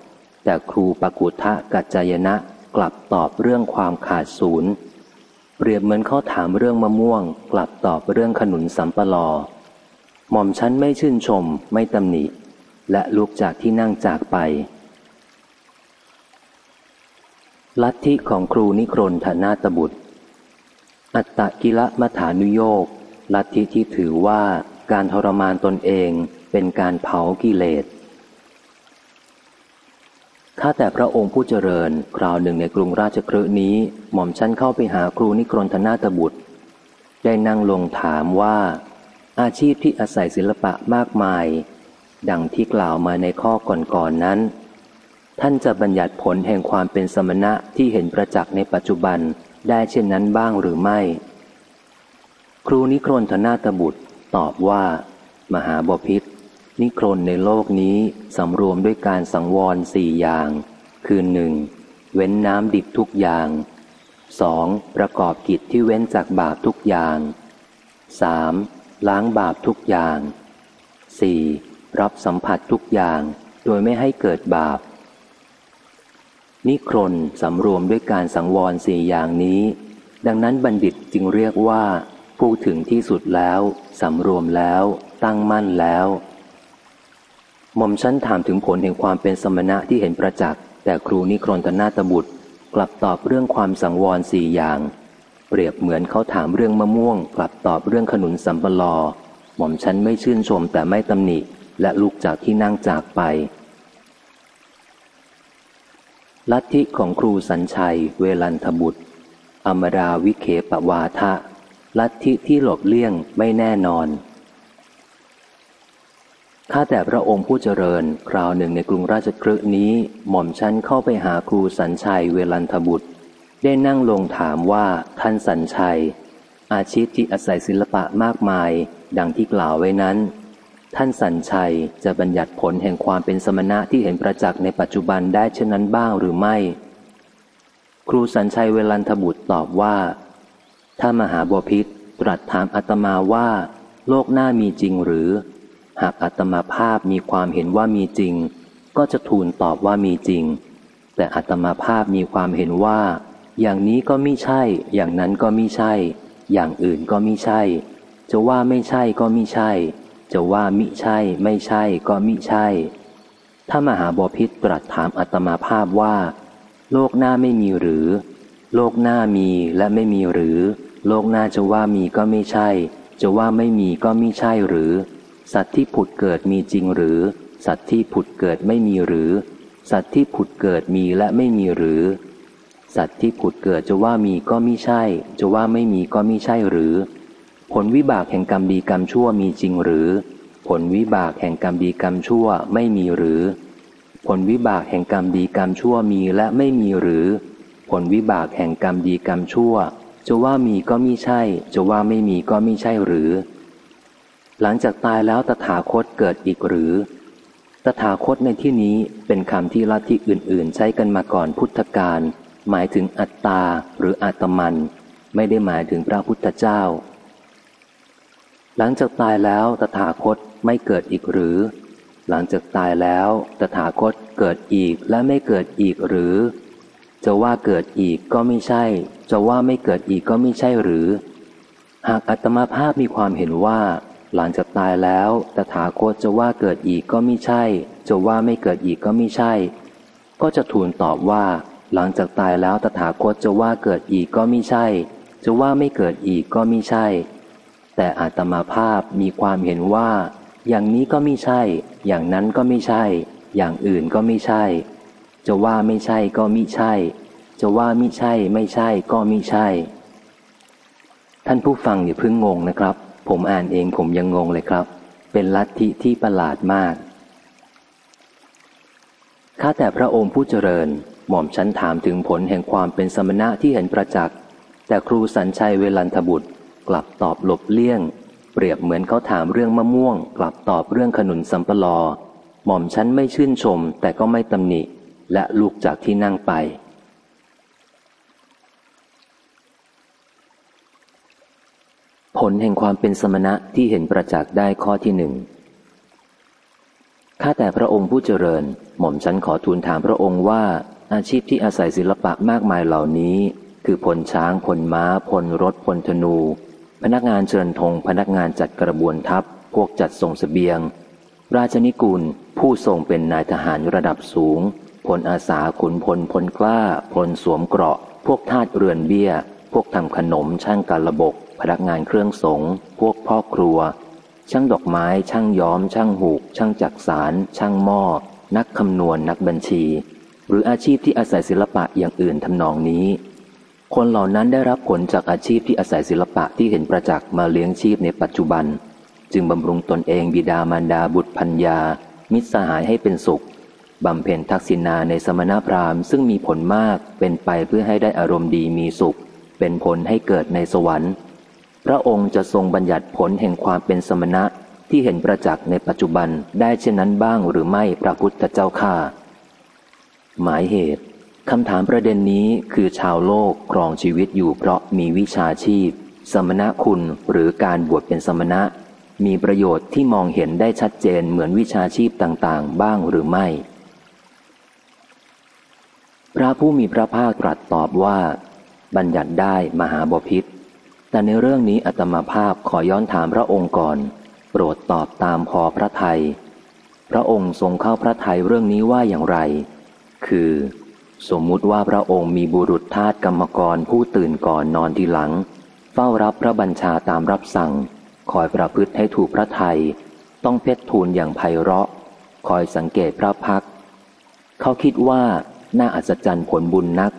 [SPEAKER 1] แต่ครูปกุทะกัจจายนะกลับตอบเรื่องความขาดศูนย์ เปรียบเหมือนเขาถามเรื่องมะม่วง กลับตอบเรื่องขนุนสัมปลอ หม่อมฉันไม่ชื่นชม ไม่ตำหนิ และลุกจากที่นั่งจากไป ลัทธิของครูนิครนธนาตบุตร อัตตกิละมัฐานุโยกลัทธิที่ถือว่าการทรมานตนเองเป็นการเผากิเลส ข้าแต่พระองค์ผู้เจริญ คราวหนึ่งในกรุงราชครืนี้ หม่อมชั้นเข้าไปหาครูนิครนธนาตบุตร ได้นั่งลงถามว่า อาชีพที่อาศัยศิลปะมากมาย ดังที่กล่าวมาในข้อก่อนๆนนั้น ท่านจะบัญญัติผลแห่งความเป็นสมณะที่เห็นประจักษ์ในปัจจุบันได้เช่นนั้นบ้างหรือไม่ ครูนิครนธนาตบุตรตอบว่า มหาบพิษ นิครนในโลกนี้สำรวมด้วยการสังวรสี่อย่าง คือหนึ่งเว้นน้ำดิบทุกอย่างสองประกอบกิจที่เว้นจากบาปทุกอย่างสามล้างบาปทุกอย่างสี่รับสัมผัสทุกอย่าง โดยไม่ให้เกิดบาป นิครนสำรวมด้วยการสังวรสี่อย่างนี้ ดังนั้นบัณฑิตจึงเรียกว่า ผู้ถึงที่สุดแล้ว สำรวมแล้ว ตั้งมั่นแล้ว หม่อมชั้นถามถึงผลแห่งความเป็นสมณะที่เห็นประจักษ์แต่ครูนิครนตนาตบุตร กลับตอบเรื่องความสังวรสี่อย่าง เปรียบเหมือนเขาถามเรื่องมะม่วง กลับตอบเรื่องขนุนสัมปลอ หม่อมชั้นไม่ชื่นชมแต่ไม่ตำหนิและลุกจากที่นั่งจากไป ลัทธิของครูสัญชัย เวลันทบุตร อมราวิเคปวาทะ ลัทธิที่หลบเลี่ยงไม่แน่นอน ข้าแต่พระองค์ผู้เจริญ คราวหนึ่งในกรุงราชครึนี้ หม่อมชั้นเข้าไปหาครูสัญชัยเวลันทบุตร ได้นั่งลงถามว่าท่านสัญชัย อาชีพที่อาศัยศิลปะมากมาย ดังที่กล่าวไว้นั้น ท่านสัญชัยจะบัญญัติผลแห่งความเป็นสมณะที่เห็นประจักษ์ในปัจจุบันได้เช่นนั้นบ้างหรือไม่ ครูสัญชัยเวลันทบุตรตอบว่า ถ้ามหาบพิษตรัสถามอาตมาว่า โลกหน้ามีจริงหรือ หากอัตมาภาพมีความเห็นว่ามีจริง ก็จะทูลตอบว่ามีจริง แต่อัตมาภาพมีความเห็นว่า อย่างนี้ก็ไม่ใช่ อย่างนั้นก็ไม่ใช่ อย่างอื่นก็ไม่ใช่ จะว่าไม่ใช่ก็ไม่ใช่ จะว่ามิใช่ ไม่ใช่ก็มิใช่ ถ้ามหาบพิษตรัสถามอัตมาภาพว่า โลกหน้าไม่มีหรือ โลกหน้ามีและไม่มีหรือ โลกหน้าจะว่ามีก็ไม่ใช่ จะว่าไม่มีก็ไม่ใช่หรือ สัตว์ที่ผุดเกิดมีจริงหรือ สัตว์ที่ผุดเกิดไม่มีหรือ สัตว์ที่ผุดเกิดมีและไม่มีหรือ สัตว์ที่ผุดเกิดจะว่ามีก็ไม่ใช่ จะว่าไม่มีก็ไม่ใช่หรือ ผลวิบากแห่งกรรมดีกรรมชั่วมีจริงหรือ ผลวิบากแห่งกรรมดีกรรมชั่วไม่มีหรือ ผลวิบากแห่งกรรมดีกรรมชั่วมีและไม่มีหรือ ผลวิบากแห่งกรรมดีกรรมชั่ว จะว่ามีก็ไม่ใช่ จะว่าไม่มีก็ไม่ใช่หรือ หลังจากตายแล้วตถาคตเกิดอีกหรือ ตถาคตในที่นี้เป็นคำที่ลัทธิอื่น ๆ ใช้กันมาก่อนพุทธกาลหมายถึงอัตตาหรืออัตมัน ไม่ได้หมายถึงพระพุทธเจ้า หลังจากตายแล้วตถาคตไม่เกิดอีกหรือ หลังจากตายแล้วตถาคตเกิดอีกและไม่เกิดอีกหรือ จะว่าเกิดอีกก็ไม่ใช่ จะว่าไม่เกิดอีกก็ไม่ใช่หรือ หากอัตมาภาพมีความเห็นว่า หลังจากตายแล้วตถาคตจะว่าเกิดอีกก็ไม่ใช่ จะว่าไม่เกิดอีกก็ไม่ใช่ ก็จะทูลตอบว่า หลังจากตายแล้วตถาคตจะว่าเกิดอีกก็ไม่ใช่ จะว่าไม่เกิดอีกก็ไม่ใช่ แต่อาตมาภาพมีความเห็นว่า อย่างนี้ก็ไม่ใช่ อย่างนั้นก็ไม่ใช่ อย่างอื่นก็ไม่ใช่ จะว่าไม่ใช่ก็ไม่ใช่ จะว่าไม่ใช่ไม่ใช่ก็ไม่ใช่ ท่านผู้ฟังอย่าเพิ่งงงนะครับ ผมอ่านเองผมยังงงเลยครับ เป็นลัทธิที่ประหลาดมาก ข้าแต่พระองค์ผู้เจริญ หม่อมฉันถามถึงผลแห่งความเป็นสมณะที่เห็นประจักษ์แต่ครูสัญชัยเวลันทบุตร กลับตอบหลบเลี่ยง เปรียบเหมือนเขาถามเรื่องมะม่วง กลับตอบเรื่องขนุนสัมปลอ หม่อมฉันไม่ชื่นชม แต่ก็ไม่ตำหนิ และลุกจากที่นั่งไป ผลแห่งความเป็นสมณะที่เห็นประจักษ์ได้ข้อที่หนึ่งข้าแต่พระองค์ผู้เจริญ หม่อมฉันขอทูลถามพระองค์ว่า อาชีพที่อาศัยศิลปะมากมายเหล่านี้ คือพลช้างพลม้าพลรถพลธนู พนักงานเชิญธงพนักงานจัดกระบวนทัพ พวกจัดส่งสเสบียง ราชนิกุลผู้ทรงเป็นนายทหารระดับสูง พลอาสาขุนพลพลกล้า พลสวมเกราะ พวกทาสเรือนเบี้ย พวกทำขนมช่างการระบบ พนักงานเครื่องสงพวกพ่อครัว ช่างดอกไม้ ช่างย้อม ช่างหูก ช่างจักสาร ช่างหม้อ นักคำนวณนักบัญชี หรืออาชีพที่อาศัยศิลปะอย่างอื่นทำนองนี้ คนเหล่านั้นได้รับผลจากอาชีพที่อาศัยศิลปะที่เห็นประจักษ์มาเลี้ยงชีพในปัจจุบัน จึงบำรุงตนเองบิดามารดาบุตรพัญญา มิตรสหายให้เป็นสุขบำเพ็ญทักษิณาในสมณพราหมณ์ซึ่งมีผลมากเป็นไปเพื่อให้ได้อารมณ์ดีมีสุข เป็นผลให้เกิดในสวรรค์ พระองค์จะทรงบัญญัติผลแห่งความเป็นสมณะที่เห็นประจักษ์ในปัจจุบันได้เช่นนั้นบ้างหรือไม่พระพุทธเจ้าข้าหมายเหตุคำถามประเด็นนี้คือชาวโลกครองชีวิตอยู่เพราะมีวิชาชีพ สมณะคุณหรือการบวชเป็นสมณะ มีประโยชน์ที่มองเห็นได้ชัดเจนเหมือนวิชาชีพต่างๆ บ้างหรือไม่ พระผู้มีพระภาคตรัสตอบว่า บัญญัติได้มหาบพิษ แต่ในเรื่องนี้อัตมาภาพขอย้อนถามพระองค์ก่อน โปรดตอบตามพอพระไทย พระองค์ทรงเข้าพระไทยเรื่องนี้ว่าอย่างไร คือ สมมุติว่าพระองค์มีบุรุษทาสกรรมกรผู้ตื่นก่อนนอนทีหลัง เฝ้ารับพระบัญชาตามรับสั่ง คอยประพฤติให้ถูกพระไทย ต้องเพชรทูลอย่างไพเราะ คอยสังเกตพระพัก เขาคิดว่าน่าอัศจรรย์ผลบุญนัก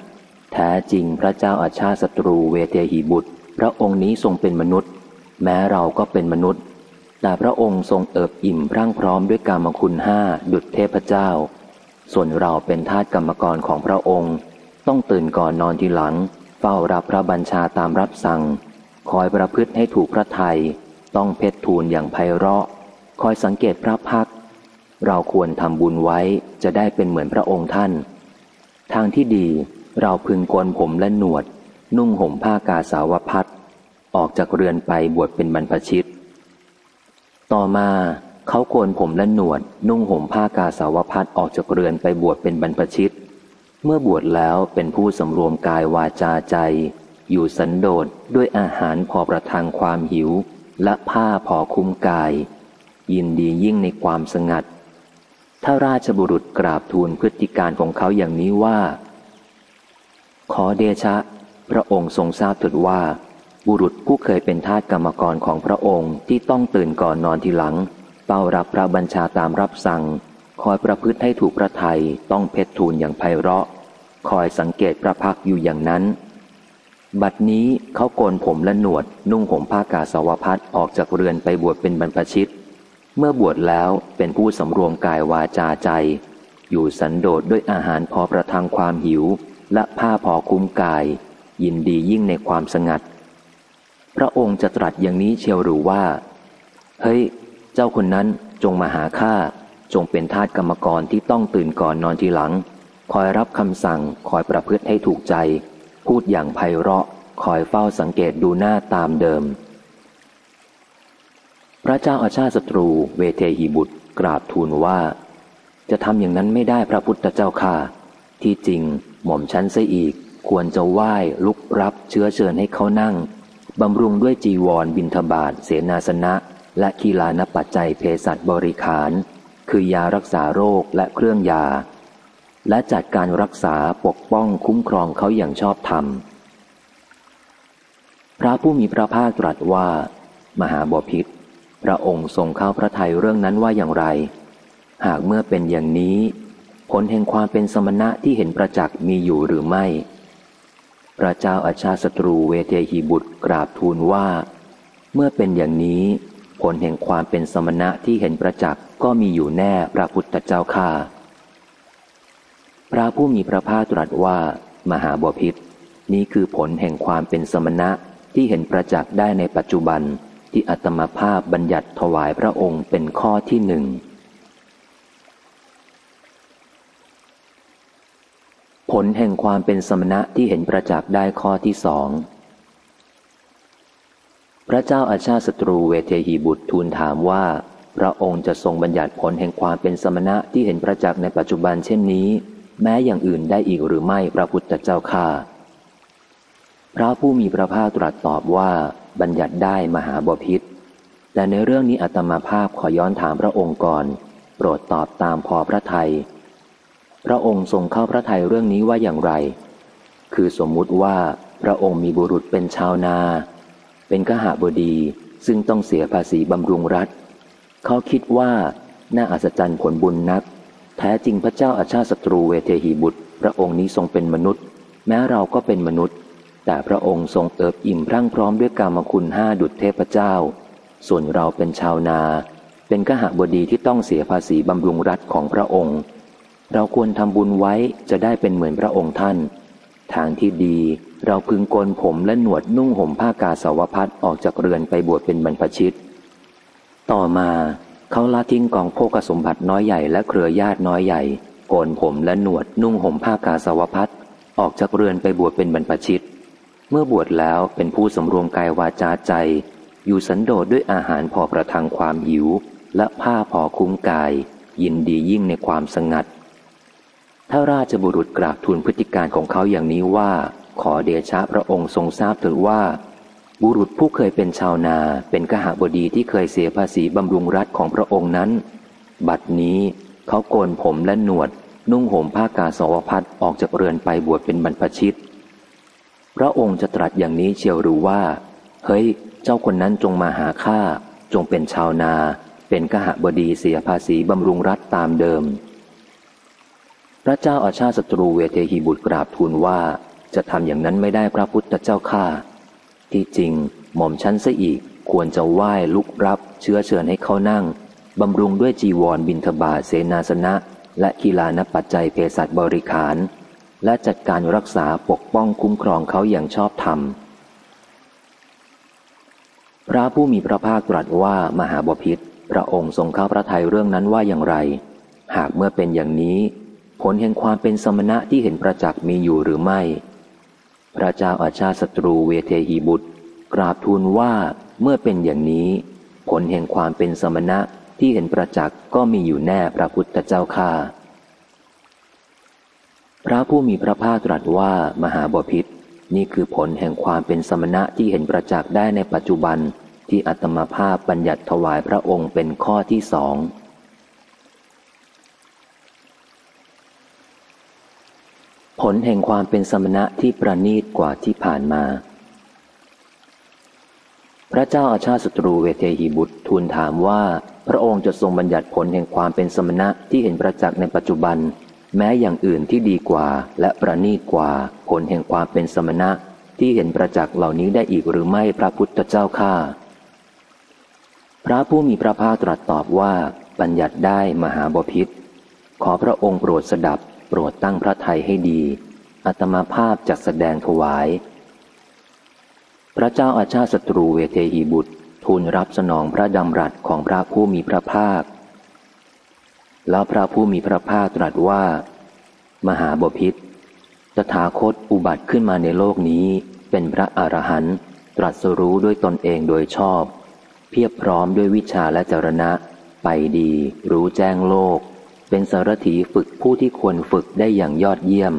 [SPEAKER 1] แท้จริงพระเจ้าอาชาศัตรูเวเทหิบุตร พระองค์นี้ทรงเป็นมนุษย์ แม้เราก็เป็นมนุษย์ แต่พระองค์ทรงเอิบอิ่มรั่งพร้อมด้วยกรรมคุณห้าดุจเทพเจ้า ส่วนเราเป็นทาสกรรมกรของพระองค์ ต้องตื่นก่อนนอนทีหลัง เฝ้ารับพระบัญชาตามรับสั่ง คอยประพฤติให้ถูกพระไทย ต้องเพชรทูลอย่างไพเราะ คอยสังเกตพระพัก เราควรทำบุญไว้จะได้เป็นเหมือนพระองค์ท่าน ทางที่ดีเราพึงโกนผมและหนวด นุ่งห่มผ้ากาสาวพัดออกจากเรือนไปบวชเป็นบรรพชิต ต่อมาเขาโกนผมและหนวด นุ่งห่มผ้ากาสาวพัดออกจากเรือนไปบวชเป็นบรรพชิต เมื่อบวชแล้วเป็นผู้สำรวมกายวาจาใจ อยู่สันโดษด้วยอาหารพอประทังความหิว และผ้าพอคุ้มกาย ยินดียิ่งในความสงัด ถ้าราชบุรุษกราบทูลพฤติการของเขาอย่างนี้ว่า ขอเดชะ พระองค์ทรงทราบถึงว่า บุรุษผู้เคยเป็นทาสกรรมกรของพระองค์ที่ต้องตื่นก่อนนอนทีหลังเป้ารับพระบัญชาตามรับสั่ง คอยประพฤติให้ถูกพระไทยต้องเพชรทูลอย่างไพเราะ คอยสังเกตพระพักอยู่อย่างนั้น บัดนี้เขาโกนผมและหนวดนุ่งห่มผ้ากาสาวพัดออกจากเรือนไปบวชเป็นบรรพชิต เมื่อบวชแล้วเป็นผู้สำรวมกายวาจาใจ อยู่สันโดษด้วยอาหารพอประทังความหิว และผ้าพอคุ้มกาย ยินดียิ่งในความสงัด พระองค์จะตรัสอย่างนี้เชียวหรือว่า เฮ้ย เจ้าคนนั้นจงมาหาข้าจงเป็นทาสกรรมกรที่ต้องตื่นก่อนนอนทีหลัง คอยรับคำสั่งคอยประพฤติให้ถูกใจ พูดอย่างไพเราะ คอยเฝ้าสังเกตดูหน้าตามเดิม พระเจ้าอาชาศัตรูเวเทหีบุตรกราบทูลว่า จะทำอย่างนั้นไม่ได้พระพุทธเจ้าค่ะ ที่จริงหม่อมชั้นซะอีก ควรจะไหว้ลุกรับเชื้อเชิญให้เขานั่งบำรุงด้วยจีวรบินทบาทเสนาสนะ และกีฬานปัจจัยเภสัชบริขาร คือยารักษาโรคและเครื่องยา และจัดการรักษาปกป้องคุ้มครองเขาอย่างชอบธรรม พระผู้มีพระภาคตรัสว่า มหาบพิษพระองค์ทรงเข้าพระทัยเรื่องนั้นว่าอย่างไร หากเมื่อเป็นอย่างนี้ ผลแห่งความเป็นสมณะที่เห็นประจักษ์มีอยู่หรือไม่ พระเจ้าอาชาศัตรูเวเทหีบุตรกราบทูลว่า เมื่อเป็นอย่างนี้ ผลแห่งความเป็นสมณะที่เห็นประจักษ์ก็มีอยู่แน่พระพุทธเจ้าข้าพระผู้มีพระภาคตรัสว่า มหาบพิษนี้คือผลแห่งความเป็นสมณะที่เห็นประจักษ์ได้ในปัจจุบันที่อัตมาภาพบัญญัติถวายพระองค์เป็นข้อที่หนึ่ง ผลแห่งความเป็นสมณะที่เห็นประจักษ์ได้ข้อที่สอง พระเจ้าอาชาศัตรูเวเทหีบุตรทูลถามว่า พระองค์จะทรงบัญญัติผลแห่งความเป็นสมณะที่เห็นประจักษ์ในปัจจุบันเช่นนี้ แม้อย่างอื่นได้อีกหรือไม่พระพุทธเจ้าข้าพระผู้มีพระภาคตรัสตอบว่า บัญญัติได้มหาบพิษแต่ในเรื่องนี้อัตมาภาพขอย้อนถามพระองค์ก่อน โปรดตอบตามพอพระทยัย พระองค์ทรงเข้าพระทัยเรื่องนี้ว่าอย่างไร คือสมมุติว่าพระองค์มีบุรุษเป็นชาวนา เป็นกหาบดีซึ่งต้องเสียภาษีบำรุงรัฐ เขาคิดว่าน่าอัศจรรย์ผลบุญนัก แท้จริงพระเจ้าอาชาติศัตรูเวเทหีบุตร พระองค์นี้ทรงเป็นมนุษย์ แม้เราก็เป็นมนุษย์ แต่พระองค์ทรงเอิบอิ่มพรั่งพร้อมด้วยกรรมคุณห้าดุจเทพเจ้า ส่วนเราเป็นชาวนา เป็นกหาบดีที่ต้องเสียภาษีบำรุงรัฐของพระองค์ เราควรทำบุญไว้จะได้เป็นเหมือนพระองค์ท่าน ทางที่ดีเราพึงโกนผมและหนวดนุ่งห่มผ้ากาสาวพัดออกจากเรือนไปบวชเป็นบรรพชิต ต่อมาเขาละทิ้งกองโภกสมบัติน้อยใหญ่และเครือญาติน้อยใหญ่ โกนผมและหนวดนุ่งห่มผ้ากาสาวพัดออกจากเรือนไปบวชเป็นบรรพชิต เมื่อบวชแล้วเป็นผู้สำรวมกายวาจาใจ อยู่สันโดษด้วยอาหารพอประทังความหิว และผ้าพอคุ้มกาย ยินดียิ่งในความสงัด ถ้าราชบุรุษกราบทูลพฤติการของเขาอย่างนี้ว่า ขอเดชะพระองค์ทรงทราบเถิดว่า บุรุษผู้เคยเป็นชาวนาเป็นกหบดีที่เคยเสียภาษีบำรุงรัฐของพระองค์นั้น บัดนี้เขาโกนผมและหนวด นุ่งห่มผ้ากาสาวพัดออกจากเรือนไปบวชเป็นบรรพชิต พระองค์จะตรัสอย่างนี้เชียวหรือว่า เฮ้ย เจ้าคนนั้นจงมาหาข้าจงเป็นชาวนา เป็นกหบดีเสียภาษีบำรุงรัฐตามเดิม พระเจ้าอาชาติศัตรูเวเทหีบุตรกราบทูลว่าจะทำอย่างนั้นไม่ได้พระพุทธเจ้าข้าที่จริงหม่อมชั้นซะอีกควรจะไหว้ลุกรับ เชื้อเชิญให้เขานั่งบำรุงด้วยจีวรบินทบาทเสนาสนะ และกีฬานปัจจัยเภสัชบริขาร และจัดการรักษาปกป้องคุ้มครองเขาอย่างชอบธรรม พระผู้มีพระภาคตรัสว่ามหาบพิษพระองค์ทรงเข้าพระทัยเรื่องนั้นว่าอย่างไร หากเมื่อเป็นอย่างนี้ ผลแห่งความเป็นสมณะที่เห็นประจักษ์มีอยู่หรือไม่ พระเจ้าอาชาศัตรูเวเทหีบุตร กราบทูลว่าเมื่อเป็นอย่างนี้ ผลแห่งความเป็นสมณะที่เห็นประจักษ์ก็มีอยู่แน่พระพุทธเจ้าข้าพระผู้มีพระภาคตรัสว่ามหาบพิษนี่คือผลแห่งความเป็นสมณะที่เห็นประจักษ์ได้ในปัจจุบันที่อัตมาภาพบัญญัติถวายพระองค์เป็นข้อที่สอง ผลแห่งความเป็นสมณะที่ประณีตกว่าที่ผ่านมา พระเจ้าอาชาศัตรูเวเทหีบุตรทูลถามว่า พระองค์จะทรงบัญญัติผลแห่งความเป็นสมณะที่เห็นประจักษ์ในปัจจุบัน แม้อย่างอื่นที่ดีกว่าและประณีตกว่า ผลแห่งความเป็นสมณะที่เห็นประจักษ์เหล่านี้ได้อีกหรือไม่พระพุทธเจ้าข้าพระผู้มีพระภาคตรัสตอบว่า บัญญัติได้มหาบพิษขอพระองค์โปรดสดับ โปรดตั้งพระไทยให้ดีอัตมาภาพจักแสดงถวาย พระเจ้าอาชาศัตรูเวเทหีบุตร ทูลรับสนองพระดำรัสของพระผู้มีพระภาค แล้วพระผู้มีพระภาคตรัสว่า มหาบพิษตถาคตอุบัติขึ้นมาในโลกนี้เป็นพระอรหันต์ตรัสรู้ด้วยตนเองโดยชอบ เพียบพร้อมด้วยวิชาและจรณะ ไปดีรู้แจ้งโลก เป็นสารถีฝึกผู้ที่ควรฝึกได้อย่างยอดเยี่ยม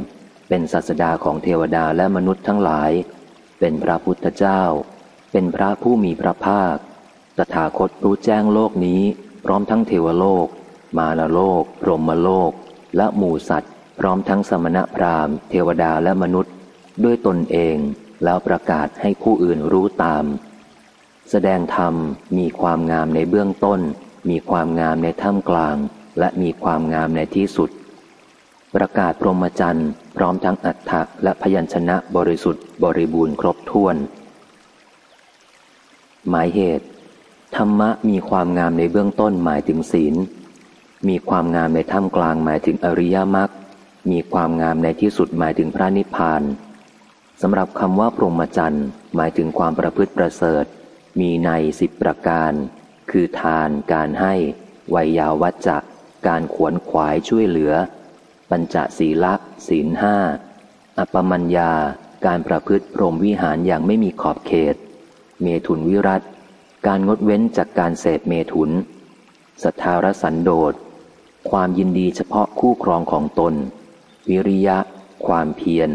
[SPEAKER 1] เป็นศาสดาของเทวดาและมนุษย์ทั้งหลาย เป็นพระพุทธเจ้า เป็นพระผู้มีพระภาค ตถาคตรู้แจ้งโลกนี้ พร้อมทั้งเทวโลก มาลโลก พรหมโลก และหมู่สัตว์ พร้อมทั้งสมณพราหมณ์ เทวดาและมนุษย์ ด้วยตนเองแล้วประกาศให้ผู้อื่นรู้ตาม แสดงธรรมมีความงามในเบื้องต้น มีความงามในท่ามกลาง และมีความงามในที่สุด ประกาศพรหมจรรย์พร้อมทั้งอัฏฐะและพยัญชนะบริสุทธิ์บริบูรณ์ครบถ้วน หมายเหตุ ธรรมะมีความงามในเบื้องต้นหมายถึงศีล มีความงามในท่ามกลางหมายถึงอริยมรรคมีความงามในที่สุดหมายถึงพระนิพพานสำหรับคำว่าพรหมจรรย์หมายถึงความประพฤติประเสริฐ มีในสิบประการ คือทานการให้วัยยาวัจจะ การขวนขวายช่วยเหลือ ปัญจศีละศีลห้าอัปมัญญาการประพฤติพรหมวิหารอย่างไม่มีขอบเขต เมถุนวิรัตการงดเว้นจากการเสพเมถุนสัทธารสันโดษ ความยินดีเฉพาะคู่ครองของตน วิริยะ ความเพียร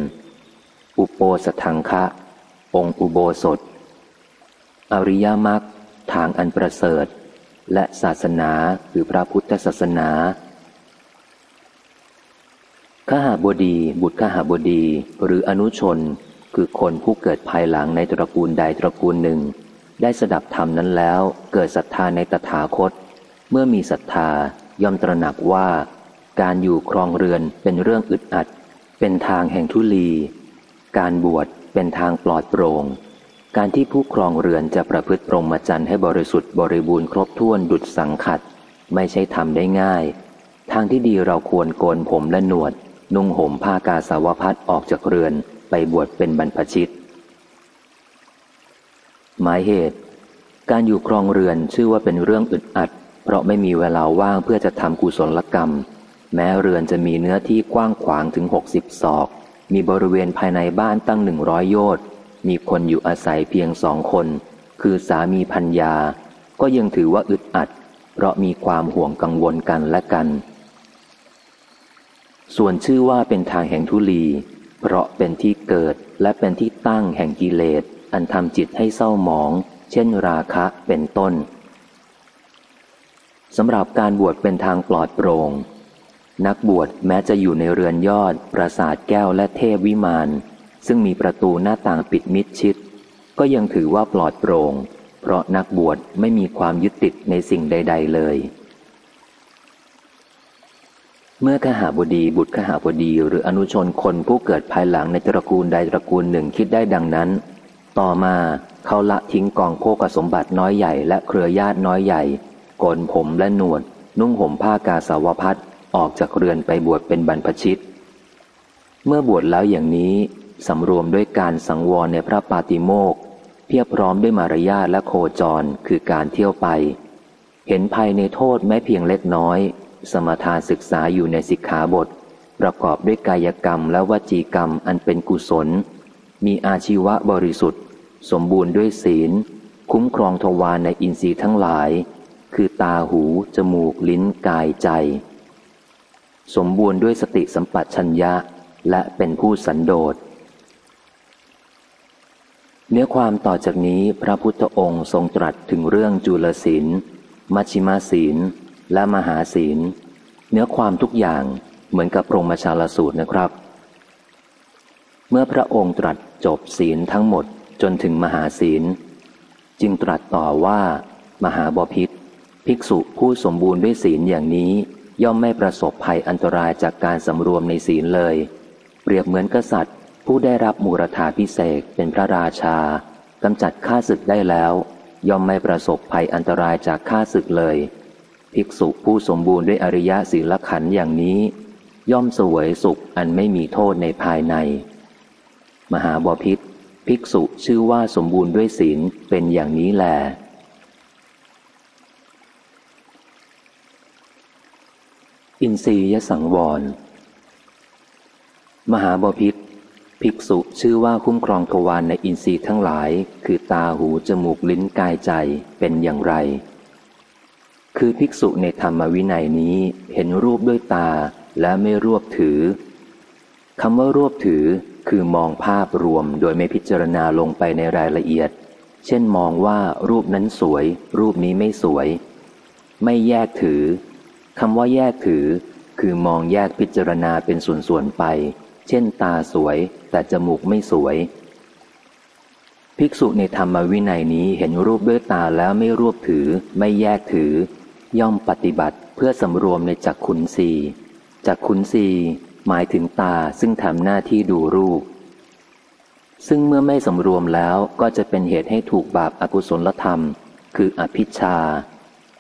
[SPEAKER 1] อุปโปสทังคะ องค์อุโบสถ อริยมรรคทางอันประเสริฐ และศาสนาหรือพระพุทธศาสนาขหาบดี บุตรขหาบดี หรืออนุชน คือคนผู้เกิดภายหลังในตระกูลใดตระกูลหนึ่ง ได้สดับธรรมนั้นแล้ว เกิดศรัทธาในตถาคต เมื่อมีศรัทธาย่อมตระหนักว่า การอยู่ครองเรือนเป็นเรื่องอึดอัด เป็นทางแห่งทุลี การบวชเป็นทางปลอดโปรง่ง การที่ผู้ครองเรือนจะประพฤติปรมจันทร์ให้บริสุทธิ์บริบูรณ์ครบถ้วนดุจสังขัด ไม่ใช่ทำได้ง่าย ทางที่ดีเราควรโกนผมและหนวด นุ่งห่มผ้ากาสาวพัดออกจากเรือนไปบวชเป็นบรรพชิต หมายเหตุ การอยู่ครองเรือนชื่อว่าเป็นเรื่องอึดอัด เพราะไม่มีเวลาว่างเพื่อจะทำกุศลกรรม แม้เรือนจะมีเนื้อที่กว้างขวางถึงหกสิบศอก มีบริเวณภายในบ้านตั้งหนึ่งร้อยโยชน์ มีคนอยู่อาศัยเพียงสองคน คือสามีพัญญา ก็ยังถือว่าอึดอัด เพราะมีความห่วงกังวลกันและกัน ส่วนชื่อว่าเป็นทางแห่งทุลี เพราะเป็นที่เกิดและเป็นที่ตั้งแห่งกิเลส อันทำจิตให้เศร้าหมอง เช่นราคะเป็นต้นสำหรับการบวชเป็นทางปลอดโปรง่งนักบวชแม้จะอยู่ในเรือนยอด ปราสาทแก้วและเทพวิมาน ซึ่งมีประตูหน้าต่างปิดมิดชิด ก็ยังถือว่าปลอดโปรง่ง เพราะนักบวชไม่มีความยึดติดในสิ่งใด ๆ เลย เมื่อขหาบดีบุตรขหาบดีหรืออนุชนคนผู้เกิดภายหลังในตระกูลใดตระกูลหนึ่งคิดได้ดังนั้น ต่อมาเขาละทิ้งกองโภกสมบัติน้อยใหญ่และเครือญาติน้อยใหญ่โกนผมและหนวด นุ่งห่มผ้ากาสาวพัดออกจากเรือนไปบวชเป็นบรรพชิต เมื่อบวชแล้วอย่างนี้ สำรวมด้วยการสังวรในพระปาติโมกเพียบพร้อมด้วยมารยาทและโคจรคือการเที่ยวไป เห็นภัยในโทษแม้เพียงเล็กน้อย สมทานศึกษาอยู่ในสิกขาบท ประกอบด้วยกายกรรมและวจีกรรมอันเป็นกุศล มีอาชีวะบริสุทธิ์ สมบูรณ์ด้วยศีล คุ้มครองทวารในอินทรีย์ทั้งหลาย คือตาหู จมูก ลิ้นกายใจ สมบูรณ์ด้วยสติสัมปชัญญะ และเป็นผู้สันโดษ เนื้อความต่อจากนี้พระพุทธองค์ทรงตรัสถึงเรื่องจุลศีล มัชิมาศีล และมหาศีล เนื้อความทุกอย่างเหมือนกับพรหมชาลสูตรนะครับ เมื่อพระองค์ตรัสจบศีลทั้งหมดจนถึงมหาศีล จึงตรัสต่อว่า มหาบพิษภิกษุผู้สมบูรณ์ด้วยศีลอย่างนี้ ย่อมไม่ประสบภัยอันตรายจากการสำรวมในศีลเลย เปรียบเหมือนกษัตริย์ ผู้ได้รับมูรธาพิเศษเป็นพระราชากำจัดข้าศึกได้แล้ว ย่อมไม่ประสบภัยอันตรายจากข้าศึกเลย ภิกษุผู้สมบูรณ์ด้วยอริยศีลขันอย่างนี้ ย่อมสวยสุขอันไม่มีโทษในภายใน มหาบพิษภิกษุชื่อว่าสมบูรณ์ด้วยศีลเป็นอย่างนี้แลอินทรียสังวร มหาบพิษ ภิกษุชื่อว่าคุ้มครองทวารในอินทรีย์ทั้งหลาย คือตาหูจมูกลิ้นกายใจเป็นอย่างไร คือภิกษุในธรรมวินัยนี้เห็นรูปด้วยตาและไม่รวบถือคำว่ารวบถือคือมองภาพรวมโดยไม่พิจารณาลงไปในรายละเอียด เช่นมองว่ารูปนั้นสวย รูปนี้ไม่สวย ไม่แยกถือคำว่าแยกถือ คือมองแยกพิจารณาเป็นส่วนๆไป เช่น ตาสวย แต่จมูกไม่สวย ภิกษุในธรรมวินัยนี้เห็นรูปด้วยตาแล้วไม่รวบถือ ไม่แยกถือ ย่อมปฏิบัติเพื่อสำรวมในจักขุนสีจักขุนสีหมายถึงตาซึ่งทำหน้าที่ดูรูป ซึ่งเมื่อไม่สำรวมแล้วก็จะเป็นเหตุให้ถูกบาปอากุศลธรรม คืออภิชา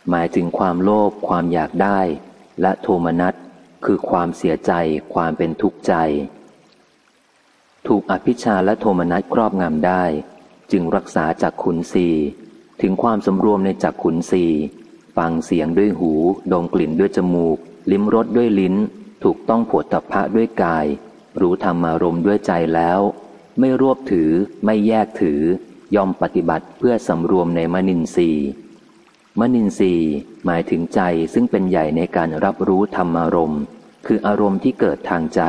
[SPEAKER 1] หมายถึงความโลภความอยากได้ และโทมนัสคือความเสียใจความเป็นทุกข์ใจ ถูกอภิชาและโทมนัสครอบงำได้ จึงรักษาจากขุนสีถึงความสำรวมในจักขุนสีฟังเสียงด้วยหูดมกลิ่นด้วยจมูก ลิ้มรสด้วยลิ้น ถูกต้องผดตภะด้วยกาย รู้ธรรมารมด้วยใจแล้ว ไม่รวบถือไม่แยกถือยอมปฏิบัติเพื่อสำรวมในมนินทรีย์มนินทรีย์หมายถึงใจซึ่งเป็นใหญ่ในการรับรู้ธรรมารมคืออารมณ์ที่เกิดทางใจ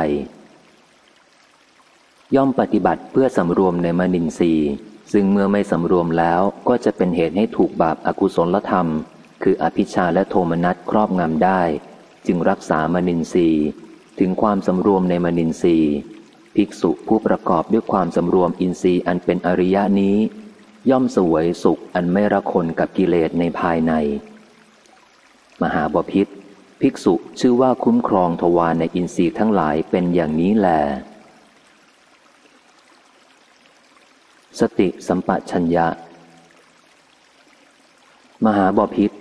[SPEAKER 1] ย่อมปฏิบัติเพื่อสำรวมในมนินทรีย์ซึ่งเมื่อไม่สำรวมแล้วก็จะเป็นเหตุให้ถูกบาปอากุศลธรรม คืออภิชาและโทมนัสครอบงำได้ จึงรักษามนินทรีย์ถึงความสำรวมในมนินทรีย์ภิกษุผู้ประกอบด้วยความสำรวมอินทรีย์อันเป็นอริยะนี้ ย่อมสวยสุขอันไม่ระคนกับกิเลสในภายใน มหาบพิษภิกษุชื่อว่าคุ้มครองทวารในอินทรีย์ทั้งหลายเป็นอย่างนี้แล สติสัมปชัญญะ มหาบพิษ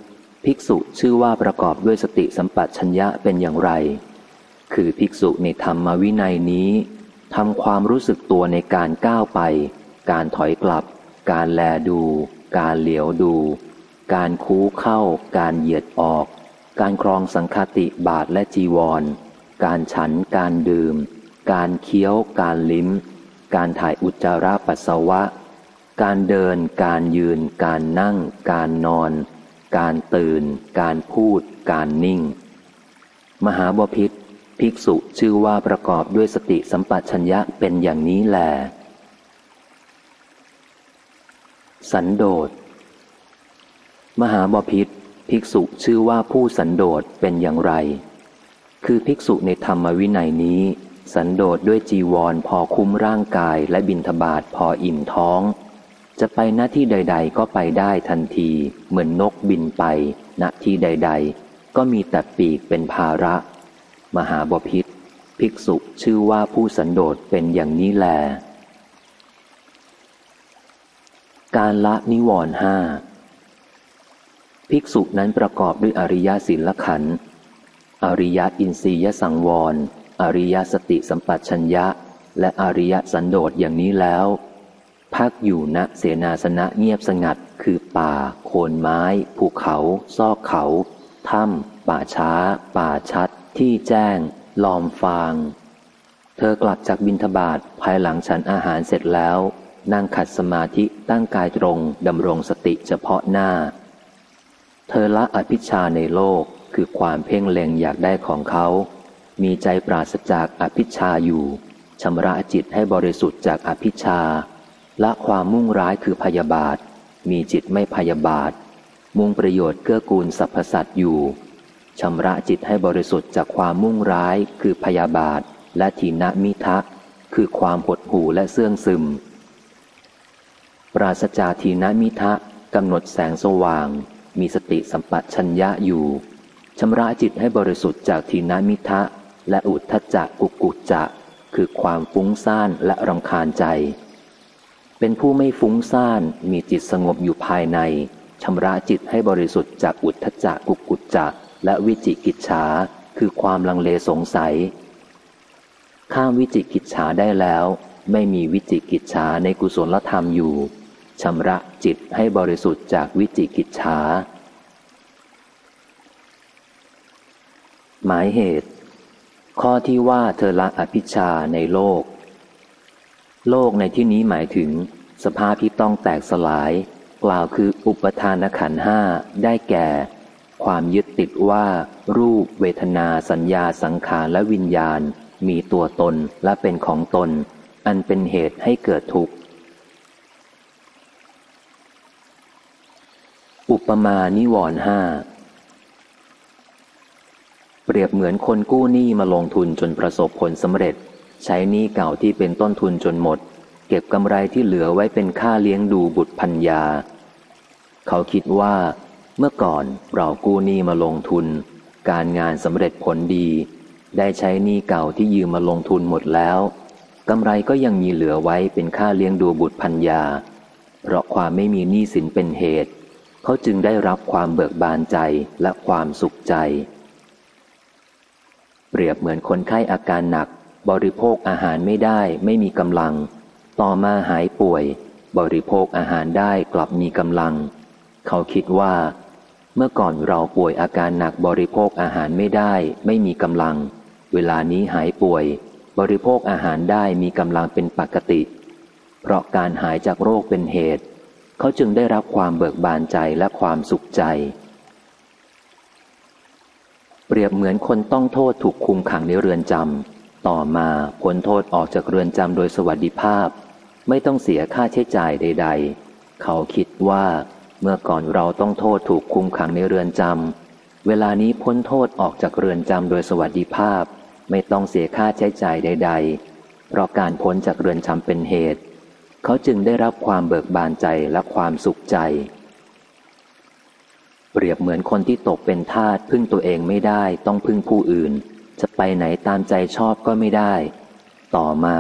[SPEAKER 1] ภิกษุชื่อว่าประกอบด้วยสติสัมปชัญญะเป็นอย่างไร คือภิกษุในธรรมวินัยนี้ทำความรู้สึกตัวในการก้าวไป การถอยกลับ การแลดู การเหลียวดู การคู้เข้า การเหยียดออก การครองสังคติบาทและจีวร การฉัน การดื่ม การเคี้ยว การลิ้ม การถ่ายอุจจาระปัสสาวะ การเดิน การยืน การนั่ง การนอน การตื่น การพูด การนิ่ง มหาบพิษภิกษุชื่อว่าประกอบด้วยสติสัมปชัญญะเป็นอย่างนี้แหลสันโดษ มหาบพิษภิกษุชื่อว่าผู้สันโดษเป็นอย่างไร คือภิกษุในธรรมวินัยนี้ สันโดษด้วยจีวรพอคุ้มร่างกายและบินทบาทพออิ่มท้อง จะไปหน้าที่ใด ๆ ก็ไปได้ทันที เหมือนนกบินไปณที่ใด ๆ ก็มีแต่ปีกเป็นภาระ มหาบพิษภิกษุชื่อว่าผู้สันโดษเป็นอย่างนี้แล การละนิวรห้าภิกษุนั้นประกอบด้วยอริยศีลขันธ์อริยอินทรียสังวร อริยสติสัมปชัญญะ และอริยสันโดษอย่างนี้แล้ว พักอยู่ณเสนาสนะเงียบสงัด คือป่า โคนไม้ ภูเขา ซอกเขา ถ้ำป่าช้า ป่าชัด ที่แจ้ง ลอมฟาง เธอกลับจากบินทบาทภายหลังฉันอาหารเสร็จแล้ว นั่งขัดสมาธิตั้งกายตรงดำรงสติเฉพาะหน้า เธอละอภิชาในโลกคือความเพ่งเล็งอยากได้ของเขา มีใจปราศจากอภิชาอยู่ชำระจิตให้บริสุทธิ์จากอภิชาละความมุ่งร้ายคือพยาบาท มีจิตไม่พยาบาท มุ่งประโยชน์เกื้อกูลสรรพสัตว์อยู่ชำระจิตให้บริสุทธิ์จากความมุ่งร้ายคือพยาบาท และทีนมิทะ คือความหดหู่และเสื่องซึม ปราศจากทีนมิทะกำหนดแสงสว่าง มีสติสัมปชัญญะอยู่ชำระจิตให้บริสุทธิ์จากทีนมิทะ และอุทธจักกุกุจจะ คือความฟุ้งซ่านและรำคาญใจ เป็นผู้ไม่ฟุ้งซ่านมีจิตสงบอยู่ภายในชำระจิตให้บริสุทธิ์จากอุทธจักกุกุจจะและวิจิกิจฉาคือความลังเลสงสัย ข้ามวิจิกิจฉาได้แล้ว ไม่มีวิจิกิจฉาในกุศลธรรมอยู่ชำระจิตให้บริสุทธิ์จากวิจิกิจฉาหมายเหตุ ข้อที่ว่าเธอละอภิชาในโลก โลกในที่นี้หมายถึง สภาพที่ต้องแตกสลาย กล่าวคืออุปทานขันห้าได้แก่ ความยึดติดว่ารูปเวทนาสัญญาสังขารและวิญญาณ มีตัวตนและเป็นของตน อันเป็นเหตุให้เกิดทุกข์ อุปมาณิวรห้า เปรียบเหมือนคนกู้หนี้มาลงทุนจนประสบผลสำเร็จ ใช้หนี้เก่าที่เป็นต้นทุนจนหมด เก็บกำไรที่เหลือไว้เป็นค่าเลี้ยงดูบุตรพัญญา เขาคิดว่า เมื่อก่อนเรากู้หนี้มาลงทุน การงานสำเร็จผลดี ได้ใช้หนี้เก่าที่ยืมมาลงทุนหมดแล้วกำไรก็ยังมีเหลือไว้เป็นค่าเลี้ยงดูบุตรพัญญา เพราะความไม่มีหนี้สินเป็นเหตุ เขาจึงได้รับความเบิกบานใจและความสุขใจ เปรียบเหมือนคนไข้อาการหนัก บริโภคอาหารไม่ได้ไม่มีกำลัง ต่อมาหายป่วย บริโภคอาหารได้กลับมีกำลัง เขาคิดว่า เมื่อก่อนเราป่วยอาการหนักบริโภคอาหารไม่ได้ไม่มีกำลัง เวลานี้หายป่วย บริโภคอาหารได้มีกำลังเป็นปกติ เพราะการหายจากโรคเป็นเหตุ เขาจึงได้รับความเบิกบานใจและความสุขใจ เปรียบเหมือนคนต้องโทษถูกคุมขังในเรือนจำต่อมาพ้นโทษออกจากเรือนจำโดยสวัสดิภาพ ไม่ต้องเสียค่าใช้จ่ายใด ๆ เขาคิดว่าเมื่อก่อนเราต้องโทษถูกคุมขังในเรือนจำเวลานี้พ้นโทษออกจากเรือนจำโดยสวัสดิภาพ ไม่ต้องเสียค่าใช้จ่ายใด ๆ เพราะการพ้นจากเรือนจำเป็นเหตุ เขาจึงได้รับความเบิกบานใจและความสุขใจ เปรียบเหมือนคนที่ตกเป็นทาสพึ่งตัวเองไม่ได้ต้องพึ่งผู้อื่น จะไปไหนตามใจชอบก็ไม่ได้ ต่อมา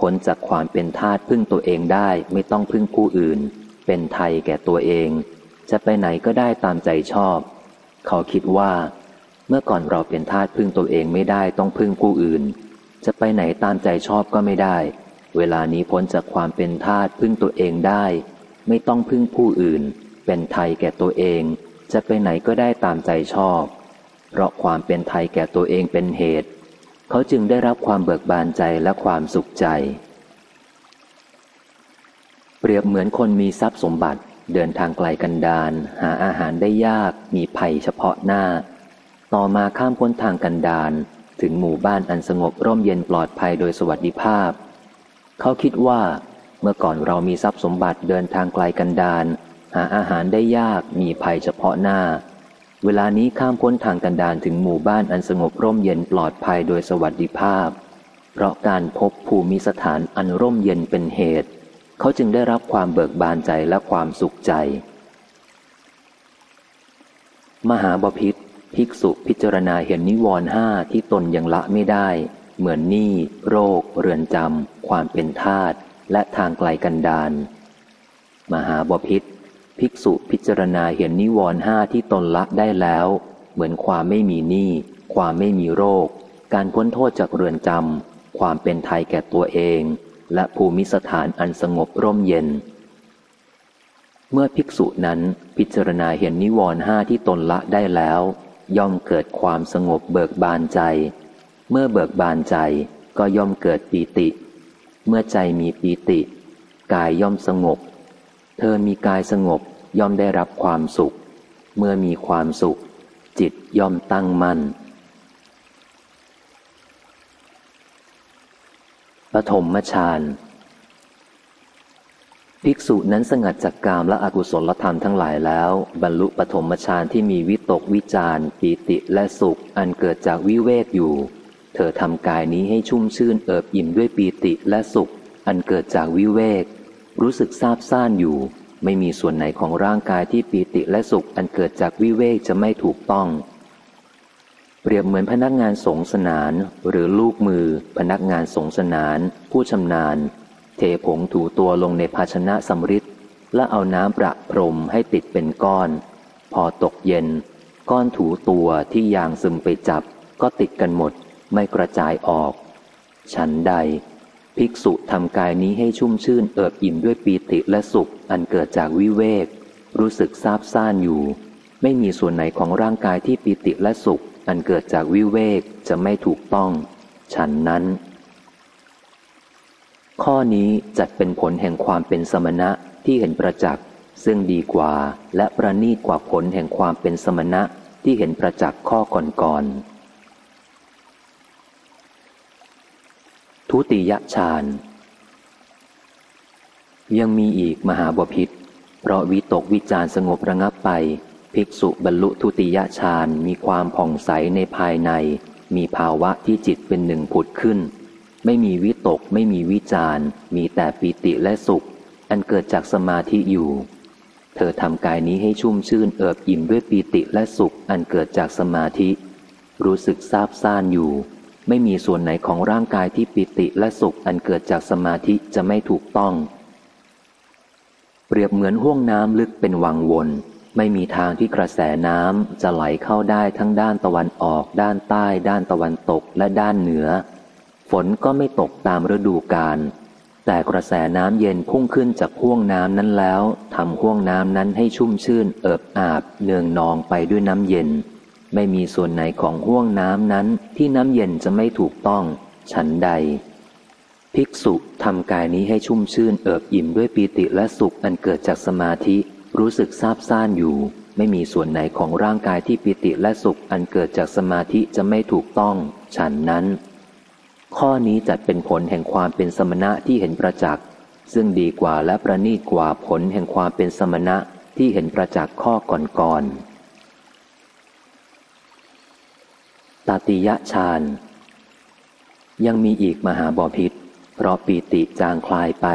[SPEAKER 1] พ้นจากความเป็นทาสพึ่งตัวเองได้ไม่ต้องพึ่งผู้อื่น เป็นไทยแก่ตัวเอง จะไปไหนก็ได้ตามใจชอบ เขาคิดว่า เมื่อก่อนเราเป็นทาสพึ่งตัวเองไม่ได้ต้องพึ่งผู้อื่น จะไปไหนตามใจชอบก็ไม่ได้ เวลานี้พ้นจากความเป็นทาสพึ่งตัวเองได้ ไม่ต้องพึ่งผู้อื่น เป็นไทยแก่ตัวเอง จะไปไหนก็ได้ตามใจชอบ เพราะความเป็นไทยแก่ตัวเองเป็นเหตุ เขาจึงได้รับความเบิกบานใจและความสุขใจ เปรียบเหมือนคนมีทรัพย์สมบัติเดินทางไกลกันดารหาอาหารได้ยากมีภัยเฉพาะหน้า ต่อมาข้ามพ้นทางกันดารถึงหมู่บ้านอันสงบร่มเย็นปลอดภัยโดยสวัสดิภาพ เขาคิดว่า เมื่อก่อนเรามีทรัพย์สมบัติเดินทางไกลกันดาร หาอาหารได้ยากมีภัยเฉพาะหน้า เวลานี้ข้ามพ้นทางกันดารถึงหมู่บ้านอันสงบร่มเย็นปลอดภัยโดยสวัสดิภาพ เพราะการพบภูมิสถานอันร่มเย็นเป็นเหตุ เขาจึงได้รับความเบิกบานใจและความสุขใจ มหาบพิษภิกษุพิจารณาเห็นนิวรณ์ห้าที่ตนยังละไม่ได้ เหมือนหนี้โรค เรือนจำความเป็นทาตและทางไกลกันดานมหาบพิษ ภิกษุพิจารณาเห็นนิวรณ์ห้าที่ตนละได้แล้ว เหมือนความไม่มีหนี้ความไม่มีโรค การพ้นโทษจากเรือนจำความเป็นไทยแก่ตัวเอง และภูมิสถานอันสงบร่มเย็น เมื่อภิกษุนั้นพิจารณาเห็นนิวรณ์ห้าที่ตนละได้แล้ว ย่อมเกิดความสงบเบิกบานใจ เมื่อเบิกบานใจก็ย่อมเกิดปีติ เมื่อใจมีปีติ กายย่อมสงบ เธอมีกายสงบย่อมได้รับความสุข เมื่อมีความสุข จิตย่อมตั้งมั่นปฐมฌานภิกษุนั้นสงัดจากกามและอกุศลธรรมทั้งหลายแล้ว บรรลุปฐมฌานที่มีวิตกวิจารปีติและสุขอันเกิดจากวิเวกอยู่ เธอทำกายนี้ให้ชุ่มชื่นเอิบอิ่มด้วยปีติและสุข อันเกิดจากวิเวก รู้สึกซาบซ่านอยู่ ไม่มีส่วนไหนของร่างกายที่ปีติและสุขอันเกิดจากวิเวกจะไม่ถูกต้อง เปรียบเหมือนพนักงานสงสนาน หรือลูกมือ พนักงานสงสนาน ผู้ชำนาญ เทผงถูตัวลงในภาชนะสำริดและเอาน้ำประพรมให้ติดเป็นก้อน พอตกเย็น ก้อนถูตัวที่ยางซึมไปจับ ก็ติดกันหมด ไม่กระจายออก ฉันใด ภิกษุทำกายนี้ให้ชุ่มชื่นเอิบอิ่มด้วยปีติและสุข อันเกิดจากวิเวก รู้สึกซาบซ่านอยู่ ไม่มีส่วนไหนของร่างกายที่ปีติและสุข อันเกิดจากวิเวกจะไม่ถูกต้อง ฉันนั้น ข้อนี้จัดเป็นผลแห่งความเป็นสมณะที่เห็นประจักษ์ซึ่งดีกว่าและประนีตกว่าผลแห่งความเป็นสมณะที่เห็นประจักษ์ข้อก่อนๆ ทุติยฌานยังมีอีกมหาบพิษเพราะวิตกวิจารสงบระงับไป ภิกษุบรรลุทุติยฌานมีความผ่องใสในภายใน มีภาวะที่จิตเป็นหนึ่งผุดขึ้น ไม่มีวิตกไม่มีวิจารมีแต่ปิติและสุข อันเกิดจากสมาธิอยู่ เธอทำกายนี้ให้ชุ่มชื่นเอิบอิ่มด้วยปีติและสุขอันเกิดจากสมาธิ รู้สึกซาบซ่านอยู่ ไม่มีส่วนไหนของร่างกายที่ปิติและสุขอันเกิดจากสมาธิจะไม่ถูกต้อง เปรียบเหมือนห่วงน้ำลึกเป็นวังวน ไม่มีทางที่กระแสน้ำจะไหลเข้าได้ทั้งด้านตะวันออก ด้านใต้ ด้านตะวันตกและด้านเหนือ ฝนก็ไม่ตกตามฤดูกาลแต่กระแสน้ำเย็นพุ่งขึ้นจากห่วงน้ำนั้นแล้วทำห่วงน้ำนั้นให้ชุ่มชื่นเอิบอาบเนืองนองไปด้วยน้ำเย็น ไม่มีส่วนไหนของห่วงน้ำนั้นที่น้ำเย็นจะไม่ถูกต้อง ฉันใด ภิกษุทำกายนี้ให้ชุ่มชื่นเอิบอิ่มด้วยปีติและสุขอันเกิดจากสมาธิ รู้สึกซาบซ่านอยู่ ไม่มีส่วนไหนของร่างกายที่ปีติและสุขอันเกิดจากสมาธิจะไม่ถูกต้อง ฉันนั้น ข้อนี้จัดเป็นผลแห่งความเป็นสมณะที่เห็นประจักษ์ซึ่งดีกว่าและประณีตกว่าผลแห่งความเป็นสมณะที่เห็นประจักษ์ข้อก่อนๆ ตติยะฌาน ยังมีอีกมหาบอพิษ เพราะปีติจางคลายไป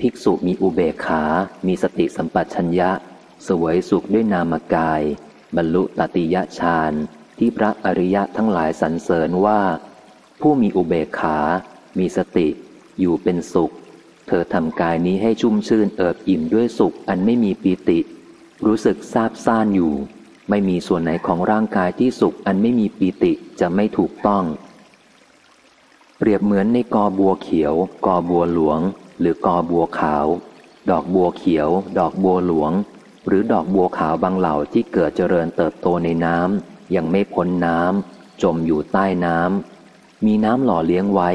[SPEAKER 1] ภิกษุมีอุเบกขา มีสติสัมปชัญญะ สวยสุขด้วยนามกาย บรรลุตติยฌานที่พระอริยะทั้งหลายสรรเสริญว่า ผู้มีอุเบกขา มีสติ อยู่เป็นสุข เธอทำกายนี้ให้ชุ่มชื่นเอิบอิ่มด้วยสุขอันไม่มีปีติ รู้สึกซาบซ่านอยู่ ไม่มีส่วนไหนของร่างกายที่สุขอันไม่มีปีติจะไม่ถูกต้อง เปรียบเหมือนในกอบัวเขียว กอบัวหลวง หรือกอบัวขาว ดอกบัวเขียว ดอกบัวหลวง หรือดอกบัวขาวบางเหล่าที่เกิดเจริญเติบโตในน้ำยังไม่พ้นน้ำจมอยู่ใต้น้ำมีน้ำหล่อเลี้ยงไว้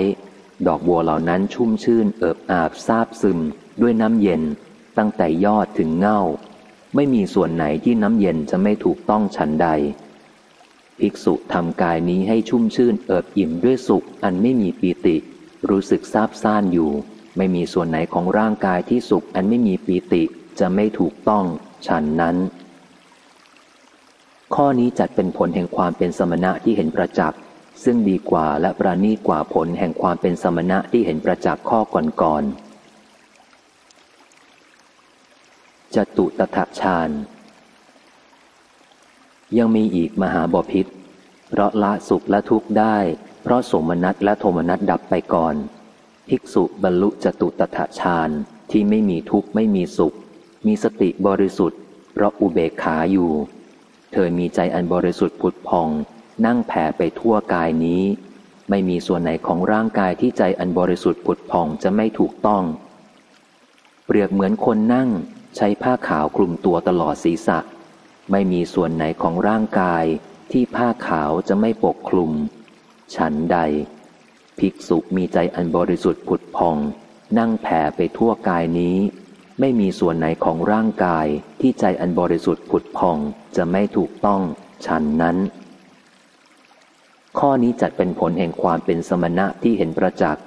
[SPEAKER 1] ดอกบัวเหล่านั้นชุ่มชื่นเอิบอาบซาบซึมด้วยน้ำเย็น ตั้งแต่ยอดถึงเง่า ไม่มีส่วนไหนที่น้ำเย็นจะไม่ถูกต้องฉันใด ภิกษุทำกายนี้ให้ชุ่มชื่นเอิบอิ่มด้วยสุขอันไม่มีปีติ รู้สึกซาบซ่านอยู่ ไม่มีส่วนไหนของร่างกายที่สุขอันไม่มีปีติจะไม่ถูกต้องฉันนั้น ข้อนี้จัดเป็นผลแห่งความเป็นสมณะที่เห็นประจักษ์ซึ่งดีกว่าและประณีตกว่าผลแห่งความเป็นสมณะที่เห็นประจักษ์ข้อก่อนๆ จตุตถฌานยังมีอีกมหาบพิษเพราะละสุขและทุกข์ได้ เพราะสมนัตและโทมนัตดับไปก่อน ภิกษุบรรลุจตุตถฌานที่ไม่มีทุกข์ไม่มีสุข มีสติบริสุทธิ์ เพราะอุเบกขาอยู่ เธอมีใจอันบริสุทธิ์ผุดพอง นั่งแผ่ไปทั่วกายนี้ ไม่มีส่วนไหนของร่างกายที่ใจอันบริสุทธิ์ผุดพองจะไม่ถูกต้อง เปรียบเหมือนคนนั่ง ใช้ผ้าขาวคลุมตัวตลอดศีรษะ ไม่มีส่วนไหนของร่างกายที่ผ้าขาวจะไม่ปกคลุม ฉันใด ภิกษุมีใจอันบริสุทธิ์ผุดพอง นั่งแผ่ไปทั่วกายนี้ ไม่มีส่วนไหนของร่างกายที่ใจอันบริสุทธิ์ผุดพองจะไม่ถูกต้อง ฉันนั้น ข้อนี้จัดเป็นผลแห่งความเป็นสมณะที่เห็นประจักษ์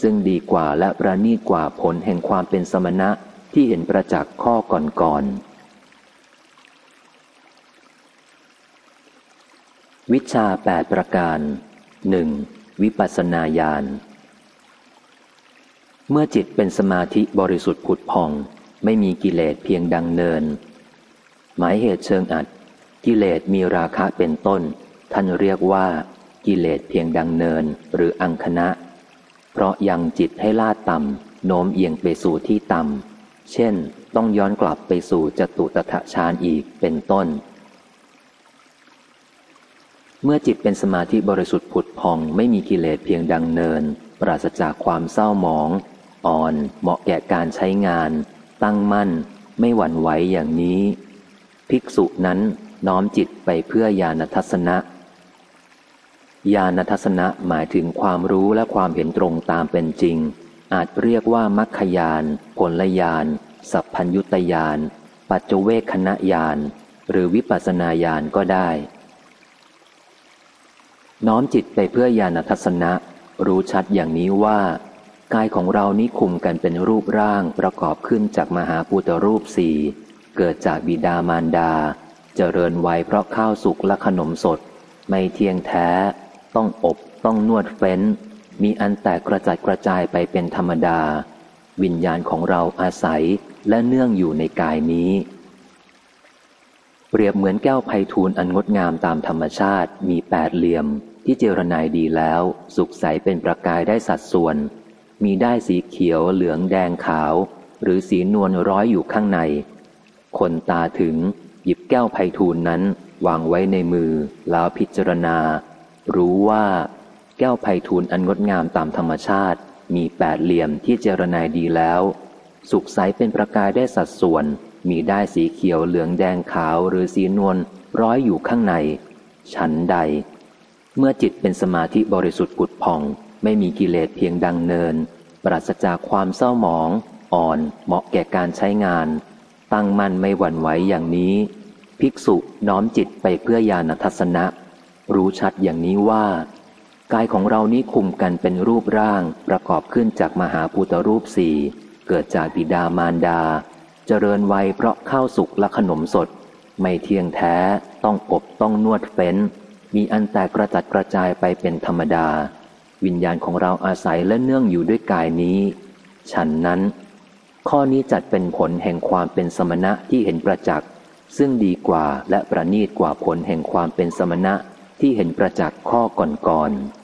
[SPEAKER 1] ซึ่งดีกว่าและประณีตกว่าผลแห่งความเป็นสมณะ ที่เห็นประจักษ์ข้อก่อนๆ วิชาแปดประการหนึ่งวิปัสนาญาณ เมื่อจิตเป็นสมาธิบริสุทธิ์ผุดพอง ไม่มีกิเลสเพียงดังเนิน หมายเหตุเชิงอัด กิเลสมีราคะเป็นต้น ท่านเรียกว่า กิเลสเพียงดังเนินหรืออังคณะ เพราะยังจิตให้ลาดต่ำโน้มเอียงไปสู่ที่ต่ำ เช่น ต้องย้อนกลับไปสู่จตุตถฌานอีกเป็นต้น เมื่อจิตเป็นสมาธิบริสุทธิ์ผุดพองไม่มีกิเลสเพียงดังเนิน ปราศจากความเศร้าหมอง อ่อนเหมาะแก่การใช้งาน ตั้งมั่น ไม่หวั่นไหวอย่างนี้ ภิกษุนั้นน้อมจิตไปเพื่อญาณทัศนะญาณทัศนะหมายถึงความรู้และความเห็นตรงตามเป็นจริง อาจเรียกว่ามัคคยาน ผลยาน สัพพัญยุตยาน ปัจเจเวคณะยาน หรือวิปัสนาญาณก็ได้ น้อมจิตไปเพื่อญาณทัศนะ รู้ชัดอย่างนี้ว่ากายของเรานี้คุมกันเป็นรูปร่างประกอบขึ้นจากมหาปุตรูปสี่เกิดจากบิดามารดา เจริญไวเพราะข้าวสุกและขนมสด ไม่เที่ยงแท้ ต้องอบต้องนวดเฟ้น มีอันแตกกระจัดกระจายไปเป็นธรรมดา วิญญาณของเราอาศัยและเนื่องอยู่ในกายนี้ เปรียบเหมือนแก้วไพทูลอันงดงามตามธรรมชาติมีแปดเหลี่ยม ที่เจรนายดีแล้ว สุขใสเป็นประกายได้สัดส่วน มีได้สีเขียวเหลืองแดงขาว หรือสีนวลร้อยอยู่ข้างใน คนตาถึงหยิบแก้วไพทูลนั้นวางไว้ในมือแล้วพิจารณา รู้ว่า แก้วไพทูลอันงดงามตามธรรมชาติ มีแปดเหลี่ยมที่เจรนายดีแล้ว สุขใสเป็นประกายได้สัดส่วน มีได้สีเขียวเหลืองแดงขาวหรือสีนวลร้อยอยู่ข้างใน ฉันใด เมื่อจิตเป็นสมาธิบริสุทธิ์ปุดพอง ไม่มีกิเลสเพียงดังเนิน ปราศจากความเศร้าหมอง อ่อน เหมาะแก่การใช้งาน ตั้งมั่นไม่หวั่นไหวอย่างนี้ ภิกษุน้อมจิตไปเพื่อญาณทัศนะ รู้ชัดอย่างนี้ว่า กายของเรานี้คุมกันเป็นรูปร่างประกอบขึ้นจากมหาปุตรูปสี่เกิดจากบิดามารดา เจริญวัยเพราะข้าวสุกและขนมสด ไม่เที่ยงแท้ต้องอบต้องนวดเฟ้น มีอันแตกกระจัดกระจายไปเป็นธรรมดา วิญญาณของเราอาศัยและเนื่องอยู่ด้วยกายนี้ ฉันนั้น ข้อนี้จัดเป็นผลแห่งความเป็นสมณะที่เห็นประจักษ์ซึ่งดีกว่าและประณีตกว่าผลแห่งความเป็นสมณะที่เห็นประจักษ์ข้อก่อนๆ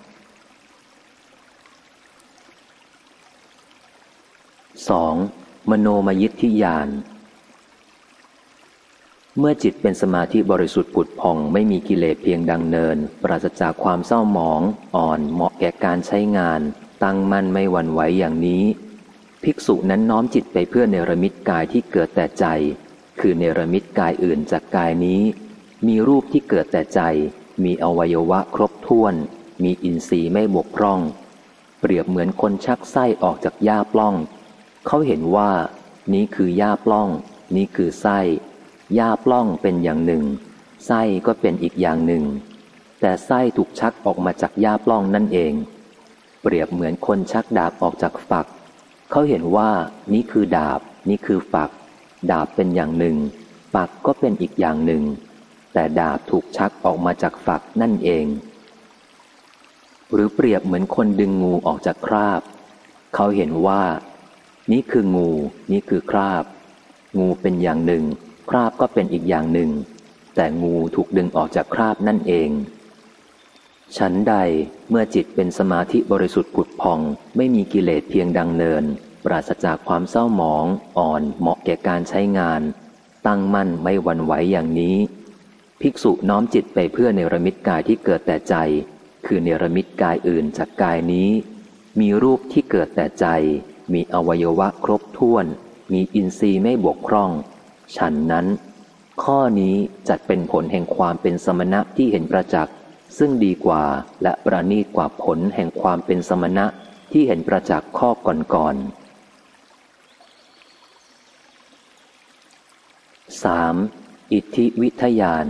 [SPEAKER 1] 2. มโนมยิทธิยาน เมื่อจิตเป็นสมาธิบริสุทธิ์ผุดพองไม่มีกิเลสเพียงดังเนิน ปราศจากความเศร้าหมอง อ่อนเหมาะแก่การใช้งาน ตั้งมั่นไม่หวั่นไหวอย่างนี้ ภิกษุนั้นน้อมจิตไปเพื่อเนรมิตกายที่เกิดแต่ใจ คือเนรมิตกายอื่นจากกายนี้ มีรูปที่เกิดแต่ใจ มีอวัยวะครบถ้วน มีอินทรีย์ไม่บกพร่อง เปรียบเหมือนคนชักไส้ออกจากหญ้าปล้อง เขาเห็นว่า นี้คือหญ้าปล้อง นี้คือไส้หญ้าปล้องเป็นอย่างหนึ่ง ไส้ก็เป็นอีกอย่างหนึ่ง แต่ไส้ถูกชักออกมาจากหญ้าปล้องนั่นเอง เปรียบเหมือนคนชักดาบออกจากฝัก เขาเห็นว่านี้คือดาบ นี้คือฝัก ดาบเป็นอย่างหนึ่ง ฝักก็เป็นอีกอย่างหนึ่ง แต่ดาบถูกชักออกมาจากฝักนั่นเอง หรือเปรียบเหมือนคนดึงงูออกจากคราบ เขาเห็นว่า นี่คืองู นี่คือคราบ งูเป็นอย่างหนึ่ง คราบก็เป็นอีกอย่างหนึ่ง แต่งูถูกดึงออกจากคราบนั่นเอง ฉันใดเมื่อจิตเป็นสมาธิบริสุทธิ์ผุดพอง ไม่มีกิเลสเพียงดังเนิน ปราศจากความเศร้าหมอง อ่อนเหมาะแก่การใช้งาน ตั้งมั่นไม่หวั่นไหวอย่างนี้ ภิกษุน้อมจิตไปเพื่อเนรมิตกายที่เกิดแต่ใจ คือเนรมิตกายอื่นจากกายนี้ มีรูปที่เกิดแต่ใจ มีอวัยวะครบถ้วน มีอินทรีย์ไม่บกพร่อง ฉันนั้น ข้อนี้จัดเป็นผลแห่งความเป็นสมณะที่เห็นประจักษ์ซึ่งดีกว่าและประณีตกว่าผลแห่งความเป็นสมณะที่เห็นประจักษ์ข้อก่อนๆ 3. อิทธิวิทยาน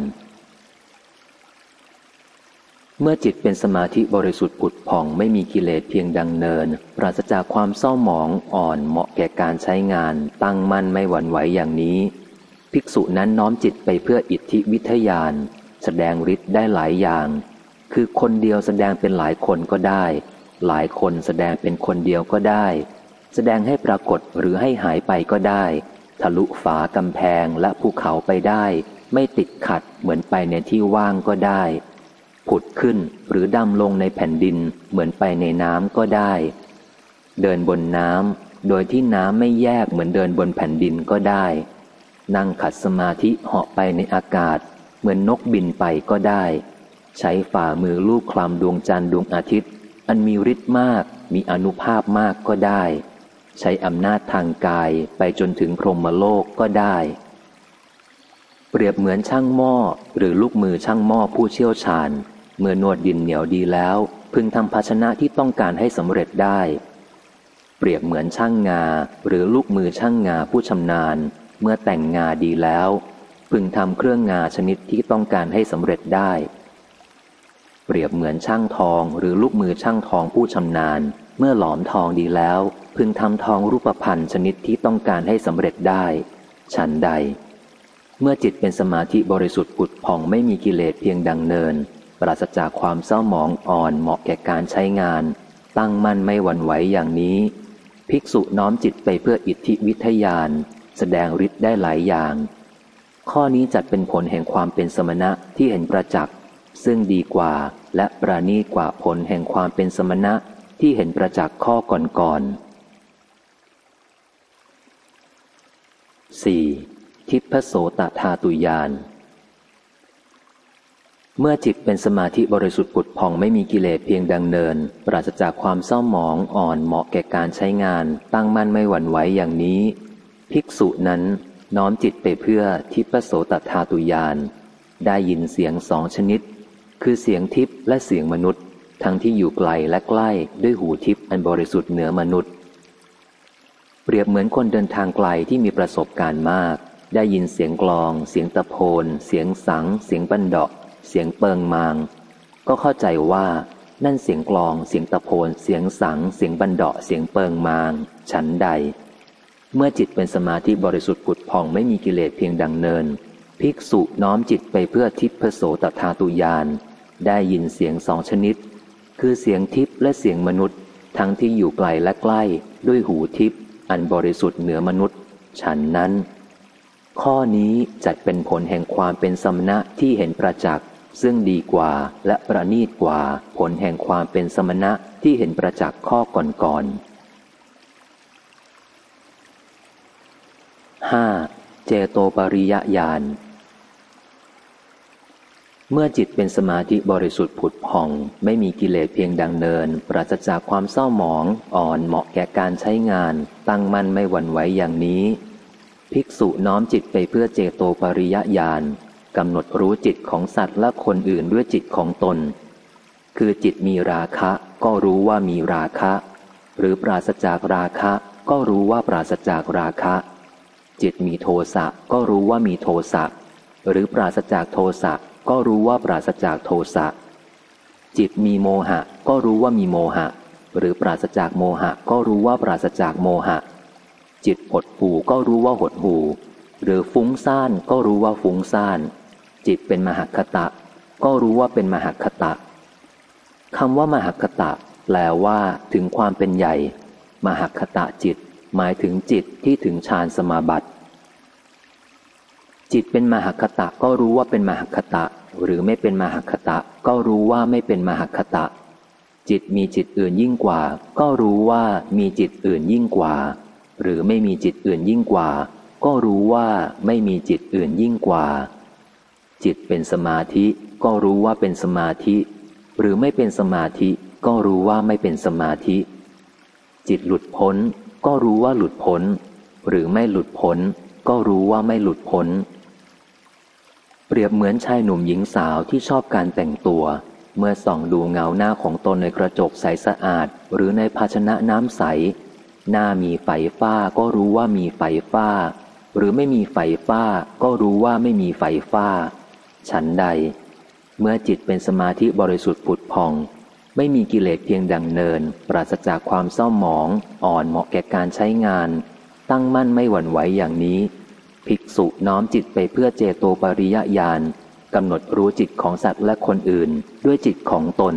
[SPEAKER 1] เมื่อจิตเป็นสมาธิบริสุทธิ์ผุดผ่องไม่มีกิเลสเพียงดังเนิน ปราศจากความเศร้าหมองอ่อนเหมาะแก่การใช้งาน ตั้งมั่นไม่หวั่นไหวอย่างนี้ ภิกษุนั้นน้อมจิตไปเพื่ออิทธิวิทยาน แสดงฤทธิ์ได้หลายอย่าง คือคนเดียวแสดงเป็นหลายคนก็ได้ หลายคนแสดงเป็นคนเดียวก็ได้ แสดงให้ปรากฏหรือให้หายไปก็ได้ ทะลุฝากำแพงและภูเขาไปได้ ไม่ติดขัดเหมือนไปในที่ว่างก็ได้ ผุดขึ้นหรือดำลงในแผ่นดินเหมือนไปในน้ำก็ได้ เดินบนน้ำโดยที่น้ำไม่แยกเหมือนเดินบนแผ่นดินก็ได้ นั่งขัดสมาธิเหาะไปในอากาศ เหมือนนกบินไปก็ได้ ใช้ฝ่ามือลูกคลำดวงจันทร์ดวงอาทิตย์ อันมีฤทธิ์มากมีอนุภาพมากก็ได้ ใช้อำนาจทางกายไปจนถึงพรหมโลกก็ได้เปรียบเหมือนช่างหม้อหรือลูกมือช่างหม้อผู้เชี่ยวชาญ เมื่อนวดดินเหนียวดีแล้ว พึงทำภาชนะที่ต้องการให้สำเร็จได้ เปรียบเหมือนช่างงา หรือลูกมือช่างงาผู้ชำนาญ เมื่อแต่งงาดีแล้ว พึงทำเครื่องงาชนิดที่ต้องการให้สำเร็จได้ เปรียบเหมือนช่างทองหรือลูกมือช่างทองผู้ชำนาญ เมื่อหลอมทองดีแล้ว พึงทำทองรูปพันธ์ชนิดที่ต้องการให้สำเร็จได้ ฉันใด เมื่อจิตเป็นสมาธิบริสุทธิ์ผุดผ่องไม่มีกิเลสเพียงดังเนิน ปราศจากความเศร้าหมองอ่อนเหมาะแก่การใช้งาน ตั้งมั่นไม่หวั่นไหวอย่างนี้ ภิกษุน้อมจิตไปเพื่ออิทธิวิทยาน แสดงฤทธิ์ได้หลายอย่าง ข้อนี้จัดเป็นผลแห่งความเป็นสมณะที่เห็นประจักษ์ซึ่งดีกว่าและประณีกว่าผลแห่งความเป็นสมณะที่เห็นประจักษ์ข้อก่อนๆ 4. ทิพโสตธาตุยาน เมื่อจิตเป็นสมาธิบริสุทธิ์ปุดผ่องไม่มีกิเลสเพียงดังเนิน ปราศจากความเศร้าหมองอ่อนเหมาะแก่การใช้งาน ตั้งมั่นไม่หวั่นไหวอย่างนี้ ภิกษุนั้นน้อมจิตไปเพื่อทิพโสตธาตุยาน ได้ยินเสียงสองชนิด คือเสียงทิพและเสียงมนุษย์ ทั้งที่อยู่ไกลและใกล้ด้วยหูทิพอันบริสุทธิ์เหนือมนุษย์ เปรียบเหมือนคนเดินทางไกลที่มีประสบการณ์มาก ได้ยินเสียงกลอง เสียงตะโพน เสียงสัง เสียงบันดาะ เสียงเปิงมาง ก็เข้าใจว่านั่นเสียงกลอง เสียงตะโพน เสียงสัง เสียงบันเดาะ เสียงเปิงมาง ฉันใด เมื่อจิตเป็นสมาธิบริสุทธิ์ผุดพองไม่มีกิเลสเพียงดังเนิน ภิกษุน้อมจิตไปเพื่อทิพโสตธาตุยาน ได้ยินเสียงสองชนิด คือเสียงทิพและเสียงมนุษย์ ทั้งที่อยู่ไกลและใกล้ด้วยหูทิพอันบริสุทธิ์เหนือมนุษย์ ฉันนั้น ข้อนี้จัดเป็นผลแห่งความเป็นสมณะที่เห็นประจักษ์ ซึ่งดีกว่าและประณีตกว่าผลแห่งความเป็นสมณะที่เห็นประจักษ์ข้อก่อนๆห้าเจโตปริยญาณเมื่อจิตเป็นสมาธิบริสุทธิ์ผุดผ่อง ไม่มีกิเลสเพียงดังเนิน ปราศจากความเศร้าหมอง อ่อนเหมาะแก่การใช้งาน ตั้งมั่นไม่หวั่นไหวอย่างนี้ ภิกษุน้อมจิตไปเพื่อเจโตปริยญาณ กำหนดรู้จิตของสัตว์และคนอื่นด้วยจิตของตน คือจิตมีราคะก็รู้ว่ามีราคะ หรือปราศจากราคะก็รู้ว่าปราศจากราคะ จิตมีโทสะก็รู้ว่ามีโทสะหรือปราศจากโทสะก็รู้ว่าปราศจากโทสะจิตมีโมหะ ก็รู้ว่ามีโมหะ หรือปราศจากโมหะ ก็รู้ว่าปราศจากโมหะ จิตหดหูก็รู้ว่าหดหูหรือฟุ้งซ่านก็รู้ว่าฟุ้งซ่าน จิตเป็นมหคตะ ก็รู้ว่าเป็นมหคตะคำว่ามหคตะ แปลว่าถึงความเป็นใหญ่ มหคตะจิต หมายถึงจิตที่ถึงฌานสมาบัติ จิตเป็นมหคตะก็รู้ว่าเป็นมหคตะ หรือไม่เป็นมหคตะ ก็รู้ว่าไม่เป็นมหคตะ จิตมีจิตอื่นยิ่งกว่า ก็รู้ว่ามีจิตอื่นยิ่งกว่า หรือไม่มีจิตอื่นยิ่งกว่า ก็รู้ว่าไม่มีจิตอื่นยิ่งกว่า จิตเป็นสมาธิก็รู้ว่าเป็นสมาธิ หรือไม่เป็นสมาธิก็รู้ว่าไม่เป็นสมาธิ จิตหลุดพ้น ก็รู้ว่าหลุดพ้น หรือไม่หลุดพ้น ก็รู้ว่าไม่หลุดพ้น เปรียบเหมือนชายหนุ่มหญิงสาวที่ชอบการแต่งตัว เมื่อส่องดูเงาหน้าของตนในกระจกใสสะอาด หรือในภาชนะน้ำใส หน้ามีไฟฟ้าก็รู้ว่ามีไฟฟ้า หรือไม่มีไฟฟ้าก็รู้ว่าไม่มีไฟฟ้า ฉันใด เมื่อจิตเป็นสมาธิบริสุทธิ์ผุดพอง ไม่มีกิเลสเพียงดังเนิน ปราศจากความเศร้าหมอง อ่อนเหมาะแก่การใช้งาน ตั้งมั่นไม่หวั่นไหวอย่างนี้ ภิกษุน้อมจิตไปเพื่อเจโตปริยญาณกำหนดรู้จิตของสัตว์และคนอื่น ด้วยจิตของตน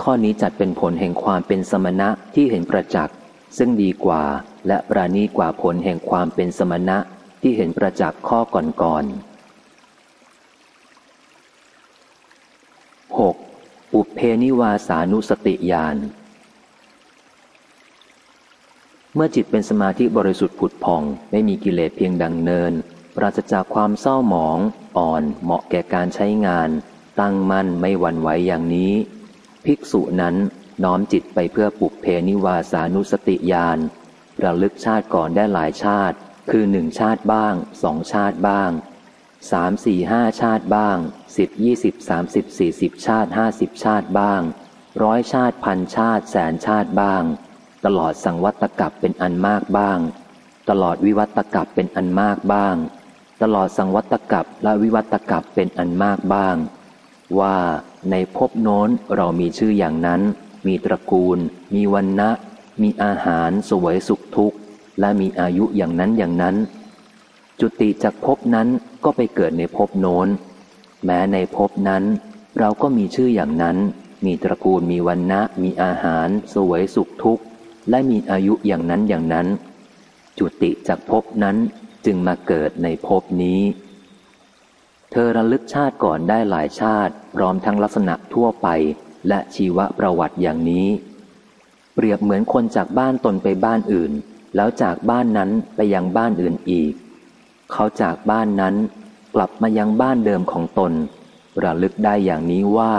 [SPEAKER 1] ข้อนี้จัดเป็นผลแห่งความเป็นสมณะที่เห็นประจักษ์ซึ่งดีกว่าและปราณีกว่าผลแห่งความเป็นสมณะที่เห็นประจักษ์ข้อก่อนๆ 6. อุเพนิวาสานุสติญาณ เมื่อจิตเป็นสมาธิบริสุทธิ์ผุดพอง ไม่มีกิเลสเพียงดังเนิน ปราศจากความเศร้าหมอง อ่อน เหมาะแก่การใช้งาน ตั้งมั่นไม่หวั่นไหวอย่างนี้ ภิกษุนั้นน้อมจิตไปเพื่อปุเพนิวาสานุสติญาณระลึกชาติก่อนได้หลายชาติ คือหนึ่งชาติบ้างสองชาติบ้าง สามสี่ห้าชาติบ้างสิบยี่สิบสามสิบสี่สิบชาติห้าสิบชาติบ้าง ร้อยชาติพันชาติแสนชาติบ้าง ตลอดสังวัตกับเป็นอันมากบ้าง ตลอดวิวัตกับเป็นอันมากบ้าง ตลอดสังวัตกับและวิวัตกับเป็นอันมากบ้าง ว่าในภพโน้นเรามีชื่ออย่างนั้น มีตระกูล มีวันนะมีอาหารสวยสุขทุกข์ และมีอายุอย่างนั้นอย่างนั้น จุติจากภพนั้นก็ไปเกิดในภพโน้น แม้ในภพนั้น เราก็มีชื่ออย่างนั้น มีตระกูลมีวันนะมีอาหารสวยสุขทุกข์ และมีอายุอย่างนั้นอย่างนั้น จุติจากภพนั้นจึงมาเกิดในภพนี้ เธอระลึกชาติก่อนได้หลายชาติ พร้อมทั้งลักษณะทั่วไปและชีวประวัติอย่างนี้ เปรียบเหมือนคนจากบ้านตนไปบ้านอื่น แล้วจากบ้านนั้นไปยังบ้านอื่นอีก เขาจากบ้านนั้นกลับมายังบ้านเดิมของตน ระลึกได้อย่างนี้ว่า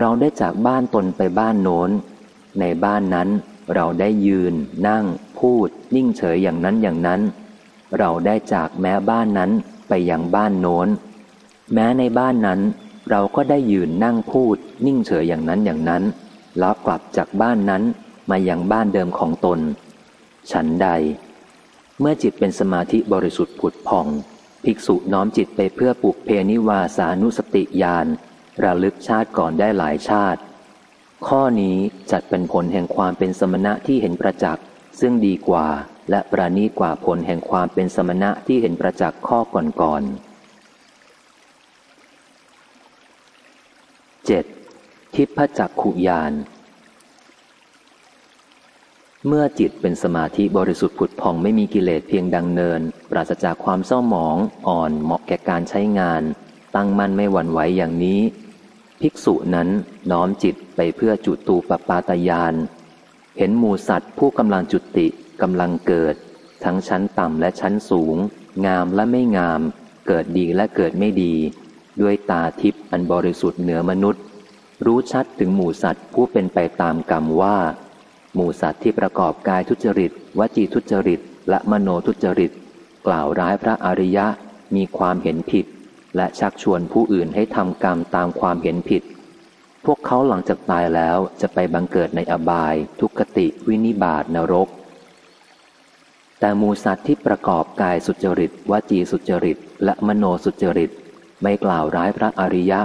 [SPEAKER 1] เราได้จากบ้านตนไปบ้านโน้น ในบ้านนั้นเราได้ยืน นั่ง พูด นิ่งเฉยอย่างนั้นอย่างนั้น เราได้จากแม้บ้านนั้นไปยังบ้านโน้น แม้ในบ้านนั้น เราก็ได้ยืนนั่งพูด นิ่งเฉยอย่างนั้นอย่างนั้น แล้วกลับจากบ้านนั้นมายังบ้านเดิมของตน ฉันใด เมื่อจิตเป็นสมาธิบริสุทธิ์ผุดพอง ภิกษุน้อมจิตไปเพื่อปุกเพนิวาสานุสติญาณระลึกชาติก่อนได้หลายชาติ ข้อนี้จัดเป็นผลแห่งความเป็นสมณะที่เห็นประจักษ์ซึ่งดีกว่าและประณีกว่าผลแห่งความเป็นสมณะที่เห็นประจักษ์ข้อก่อนๆ 7. ทิพจักขุยาน เมื่อจิตเป็นสมาธิบริสุทธิ์ผุดผ่องไม่มีกิเลสเพียงดังเนิน ปราศจากความเศร้าหมอง อ่อนเหมาะแก่การใช้งาน ตั้งมั่นไม่หวั่นไหวอย่างนี้ ภิกษุนั้นน้อมจิตไปเพื่อจุตูปปาตยาน เห็นหมูสัตว์ผู้กำลังจุติกำลังเกิด ทั้งชั้นต่ำและชั้นสูง งามและไม่งาม เกิดดีและเกิดไม่ดี ด้วยตาทิพย์อันบริสุทธิ์เหนือมนุษย์ รู้ชัดถึงหมูสัตว์ผู้เป็นไปตามกรรมว่า หมูสัตว์ที่ประกอบกายทุจริต วจีทุจริต และมโนทุจริต กล่าวร้ายพระอริยะมีความเห็นผิด และชักชวนผู้อื่นให้ทำกรรมตามความเห็นผิด พวกเขาหลังจากตายแล้วจะไปบังเกิดในอบาย ทุกติวินิบาตนรก แต่มูสัตว์ที่ประกอบกายสุจริต วจีสุจริต และมโนสุจริต ไม่กล่าวร้ายพระอริยะ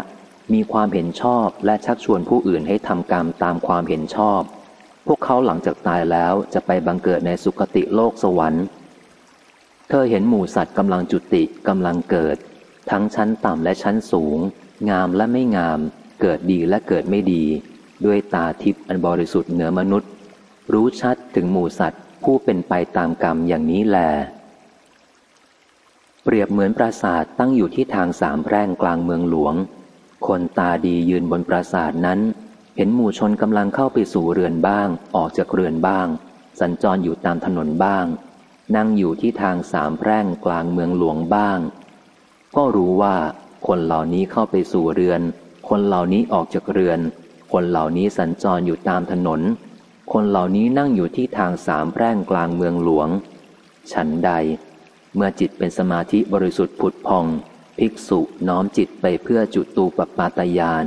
[SPEAKER 1] มีความเห็นชอบและชักชวนผู้อื่นให้ทำกรรมตามความเห็นชอบ พวกเขาหลังจากตายแล้วจะไปบังเกิดในสุคติโลกสวรรค์ เธอเห็นหมูสัตว์กำลังจุติกำลังเกิด ทั้งชั้นต่ำและชั้นสูง งามและไม่งาม เกิดดีและเกิดไม่ดี ด้วยตาทิพย์อันบริสุทธิ์เหนือมนุษย์ รู้ชัดถึงหมู่สัตว์ผู้เป็นไปตามกรรมอย่างนี้แล เปรียบเหมือนปราสาทตั้งอยู่ที่ทางสามแพร่งกลางเมืองหลวง คนตาดียืนบนปราสาทนั้น เห็นหมู่ชนกำลังเข้าไปสู่เรือนบ้าง ออกจากเรือนบ้าง สัญจรอยู่ตามถนนบ้าง นั่งอยู่ที่ทางสามแพร่งกลางเมืองหลวงบ้าง ก็รู้ว่าคนเหล่านี้เข้าไปสู่เรือน คนเหล่านี้ออกจากเรือน คนเหล่านี้สัญจรอยู่ตามถนน คนเหล่านี้นั่งอยู่ที่ทางสามแพร่งกลางเมืองหลวง ฉันใด เมื่อจิตเป็นสมาธิบริสุทธิ์ผุดพอง ภิกษุน้อมจิตไปเพื่อจุดตูปปาตยาน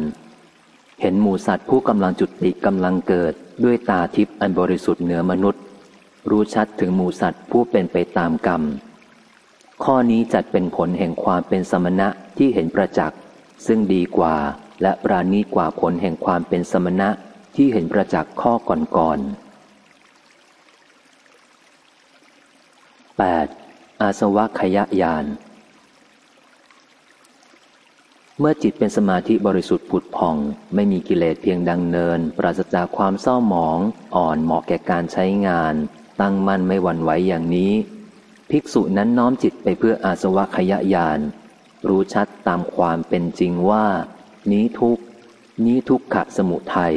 [SPEAKER 1] เห็นหมูสัตว์ผู้กำลังจุติกำลังเกิดด้วยตาทิพย์อันบริสุทธิ์เหนือมนุษย์ รู้ชัดถึงหมูสัตว์ผู้เป็นไปตามกรรม ข้อนี้จัดเป็นผลแห่งความเป็นสมณะที่เห็นประจักษ์ซึ่งดีกว่าและปราณีกว่าผลแห่งความเป็นสมณะที่เห็นประจักษ์ข้อก่อนๆ 8. อาสวะขยะยาน เมื่อจิตเป็นสมาธิบริสุทธิ์ผุดผ่อง ไม่มีกิเลสเพียงดังเนิน ปราศจากความเศร้าหมอง อ่อนเหมาะแก่การใช้งาน ตั้งมั่นไม่หวั่นไหวอย่างนี้ ภิกษุนั้นน้อมจิตไปเพื่ออาสวะขยะยาน รู้ชัดตามความเป็นจริงว่า นี้ทุกนี้ทุกขะสมุทัย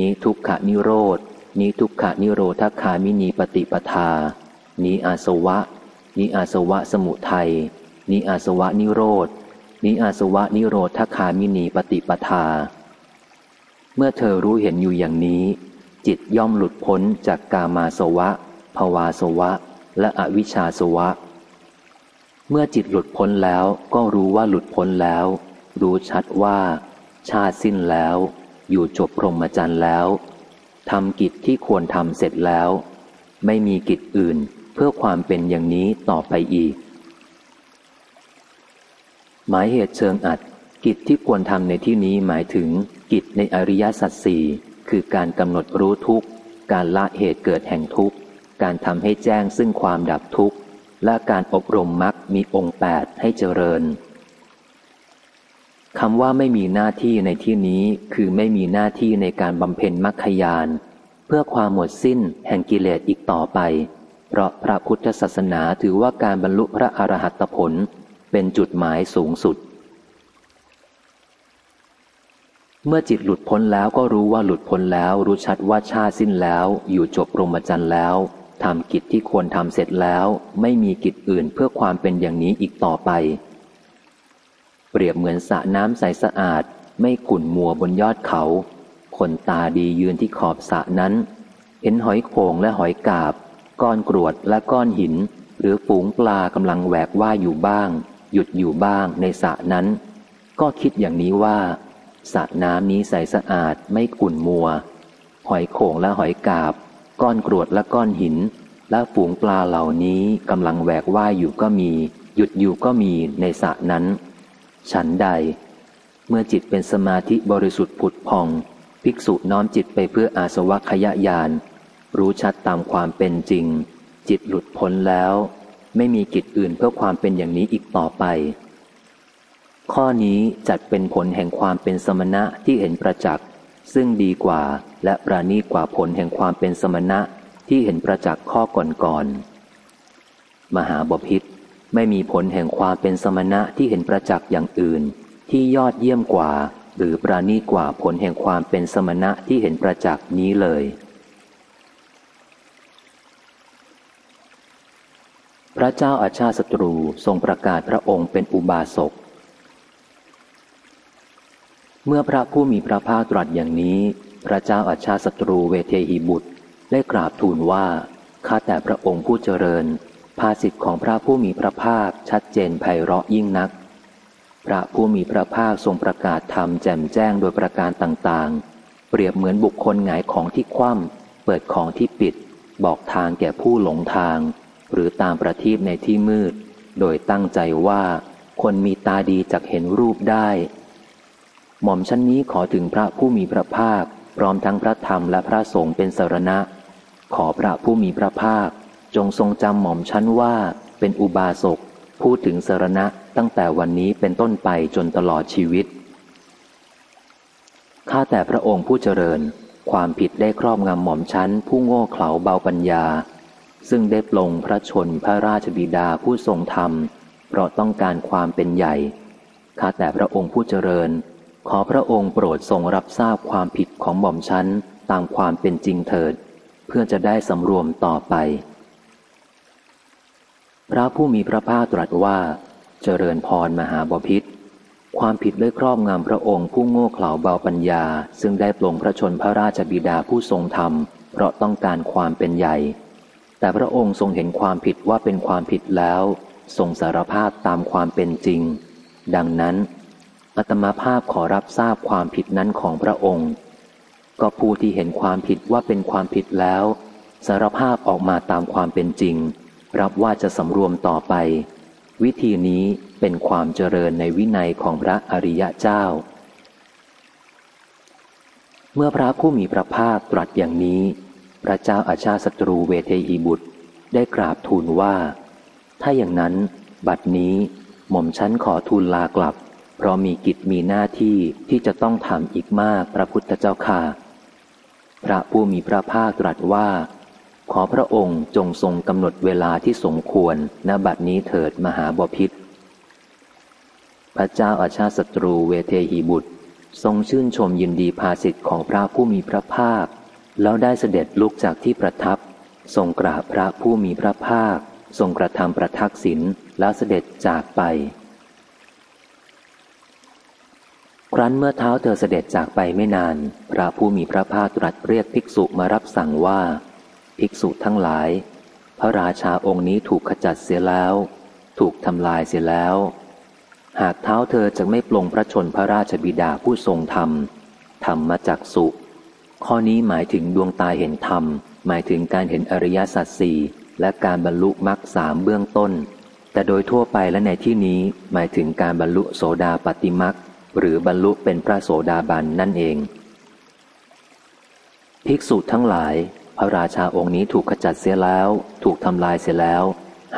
[SPEAKER 1] นี้ทุกขะนิโรธนี้ทุกขะนิโรธคามินีปฏิปทา นี้อาสวะ นี้อาสวะสมุทัยนี้อาสวะนิโรธ นี้อาสวะนิโรธคามินีปฏิปทา เมื่อเธอรู้เห็นอยู่อย่างนี้ จิตย่อมหลุดพ้นจากกามาสวะ ภวาสวะ และอวิชชาสวะ เมื่อจิตหลุดพ้นแล้วก็รู้ว่าหลุดพ้นแล้ว รู้ชัดว่า ชาติสิ้นแล้ว อยู่จบพรหมจรรย์แล้วทำกิจที่ควรทำเสร็จแล้ว ไม่มีกิจอื่นเพื่อความเป็นอย่างนี้ต่อไปอีก หมายเหตุเชิงอัด กิจที่ควรทำในที่นี้หมายถึง กิจในอริยสัจสี่คือการกำหนดรู้ทุกข์ การละเหตุเกิดแห่งทุกข์ การทำให้แจ้งซึ่งความดับทุกข์ และการอบรมมรรคมีองค์แปดให้เจริญคำว่าไม่มีหน้าที่ในที่นี้คือไม่มีหน้าที่ในการบำเพ็ญมรรคยาน เพื่อความหมดสิ้นแห่งกิเลสอีกต่อไป เพราะพระพุทธศาสนาถือว่าการบรรลุพระอรหัตผล เป็นจุดหมายสูงสุด เมื่อจิตหลุดพ้นแล้วก็รู้ว่าหลุดพ้นแล้ว รู้ชัดว่าชาสิ้นแล้ว อยู่จบรมจันทร์แล้วทำกิจที่ควรทำเสร็จแล้ว ไม่มีกิจอื่นเพื่อความเป็นอย่างนี้อีกต่อไป เปรียบเหมือนสระน้ำใสสะอาด ไม่ขุ่นมัวบนยอดเขา คนตาดียืนที่ขอบสระนั้น เห็นหอยโขงและหอยกาบ ก้อนกรวดและก้อนหิน หรือฝูงปลากำลังแหวกว่ายอยู่บ้าง หยุดอยู่บ้างในสระนั้น ก็คิดอย่างนี้ว่าสระน้ำนี้ใสสะอาดไม่ขุ่นมัว หอยโข่งและหอยกาบ ก้อนกรวดและก้อนหิน และฝูงปลาเหล่านี้กำลังแหวกว่ายอยู่ก็มี หยุดอยู่ก็มีในสระนั้น ฉันใด เมื่อจิตเป็นสมาธิบริสุทธิ์ผุดพอง ภิกษุน้อมจิตไปเพื่ออาสวะขยะยาน รู้ชัดตามความเป็นจริง จิตหลุดพ้นแล้ว ไม่มีกิจอื่นเพื่อความเป็นอย่างนี้อีกต่อไป ข้อนี้จัดเป็นผลแห่งความเป็นสมณะที่เห็นประจักษ์ซึ่งดีกว่าและประณีกว่าผลแห่งความเป็นสมณะที่เห็นประจักษ์ข้อก่อนๆมหาบพิษไม่มีผลแห่งความเป็นสมณะที่เห็นประจักษ์อย่างอื่น ที่ยอดเยี่ยมกว่า หรือประณีกว่าผลแห่งความเป็นสมณะที่เห็นประจักษ์นี้เลย พระเจ้าอาชาศัตรูทรงประกาศพระองค์เป็นอุบาสก เมื่อพระผู้มีพระภาคตรัสอย่างนี้ พระเจ้าอาชาศัตรูเวเทหิบุตรได้กราบทูลว่า ข้าแต่พระองค์ผู้เจริญ ภาสิทธิ์ของพระผู้มีพระภาคชัดเจนไพเราะยิ่งนัก พระผู้มีพระภาคทรงประกาศธรรมแจ่มแจ้งโดยประการต่างๆ เปรียบเหมือนบุคคลหงายของที่คว่ำเปิดของที่ปิด บอกทางแก่ผู้หลงทาง หรือตามประทีปในที่มืด โดยตั้งใจว่าคนมีตาดีจักเห็นรูปได้ หม่อมชั้นนี้ขอถึงพระผู้มีพระภาค พร้อมทั้งพระธรรมและพระสงฆ์เป็นสารณะ ขอพระผู้มีพระภาค จงทรงจำหม่อมชั้นว่าเป็นอุบาสกพูดถึงสารณะตั้งแต่วันนี้เป็นต้นไปจนตลอดชีวิต ข้าแต่พระองค์ผู้เจริญ ความผิดได้ครอบงำหม่อมชั้นผู้โง่เขลาเบาปัญญา ซึ่งได้ปลงพระชนพระราชบิดาผู้ทรงธรรม เพราะต้องการความเป็นใหญ่ ข้าแต่พระองค์ผู้เจริญ ขอพระองค์โปรดทรงรับทราบความผิดของหม่อมชั้นตามความเป็นจริงเถิด เพื่อจะได้สำรวมต่อไป พระผู้มีพระภาคตรัสว่า เจริญพรมหาบพิษความผิดได้ครอบงำพระองค์ผู้โง่เขลาเบาปัญญา ซึ่งได้ปลงพระชนพระราชบิดาผู้ทรงธรรม เพราะต้องการความเป็นใหญ่ แต่พระองค์ทรงเห็นความผิดว่าเป็นความผิดแล้วทรงสารภาพตามความเป็นจริง ดังนั้นอัตมาภาพขอรับทราบความผิดนั้นของพระองค์ ก็ผู้ที่เห็นความผิดว่าเป็นความผิดแล้ว สารภาพออกมาตามความเป็นจริง รับว่าจะสำรวมต่อไป วิธีนี้เป็นความเจริญในวินัยของพระอริยะเจ้า เมื่อพระผู้มีพระภาคตรัสอย่างนี้ ระเจ้าอาชาศัตรูเวเทหีบุตร ได้กราบทูลว่า ถ้าอย่างนั้น บัดนี้ หม่อมชั้นขอทูลลากลับ เพราะมีกิจมีหน้าที่ที่จะต้องทำอีกมากพระพุทธเจ้าค่ะ พระผู้มีพระภาคตรัสว่า ขอพระองค์จงทรงกำหนดเวลาที่สมควรณบัดนี้เถิดมหาบพิษพระเจ้าอาชาศัตรูเวเทหีบุตร ทรงชื่นชมยินดีภาสิทธิ์ของพระผู้มีพระภาค แล้วได้เสด็จลุกจากที่ประทับ ทรงกราบพระผู้มีพระภาค ทรงกระทำประทักษิณแล้วเสด็จจากไป ครั้นเมื่อเท้าเธอเสด็จจากไปไม่นาน พระผู้มีพระภาคตรัสเรียกภิกษุมารับสั่งว่า ภิกษุทั้งหลาย พระราชาองค์นี้ถูกขจัดเสียแล้ว ถูกทำลายเสียแล้ว หากเท้าเธอจะไม่ปลงพระชนพระราชบิดาผู้ทรงธรรมธรรมมาจากสุ ข้อนี้หมายถึงดวงตาเห็นธรรม หมายถึงการเห็นอริยสัจสี่และการบรรลุมรรคสามเบื้องต้น แต่โดยทั่วไปและในที่นี้หมายถึงการบรรลุโสดาปติมรรคหรือบรรลุเป็นพระโสดาบันนั่นเอง ภิกษุทั้งหลาย พระราชาองค์นี้ถูกขจัดเสียแล้ว ถูกทำลายเสียแล้ว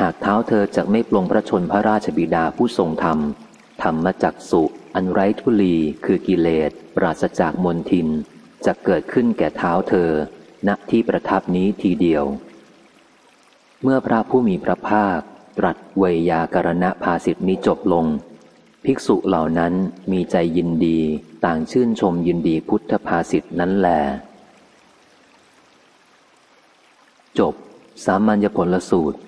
[SPEAKER 1] หากเท้าเธอจะไม่ปลงพระชนพระราชบิดาผู้ทรงธรรมธรรมมาจากสุอันไร้ทุลีคือกิเลส ปราศจากมนทิน จะเกิดขึ้นแก่เท้าเธอ ณที่ประทับนี้ทีเดียว เมื่อพระผู้มีพระภาค ตรัสเวยากรณะภาสิทธินี้จบลง ภิกษุเหล่านั้นมีใจยินดีต่างชื่นชมยินดีพุทธภาษิตนั้นแล จบ สามัญญผลสูตร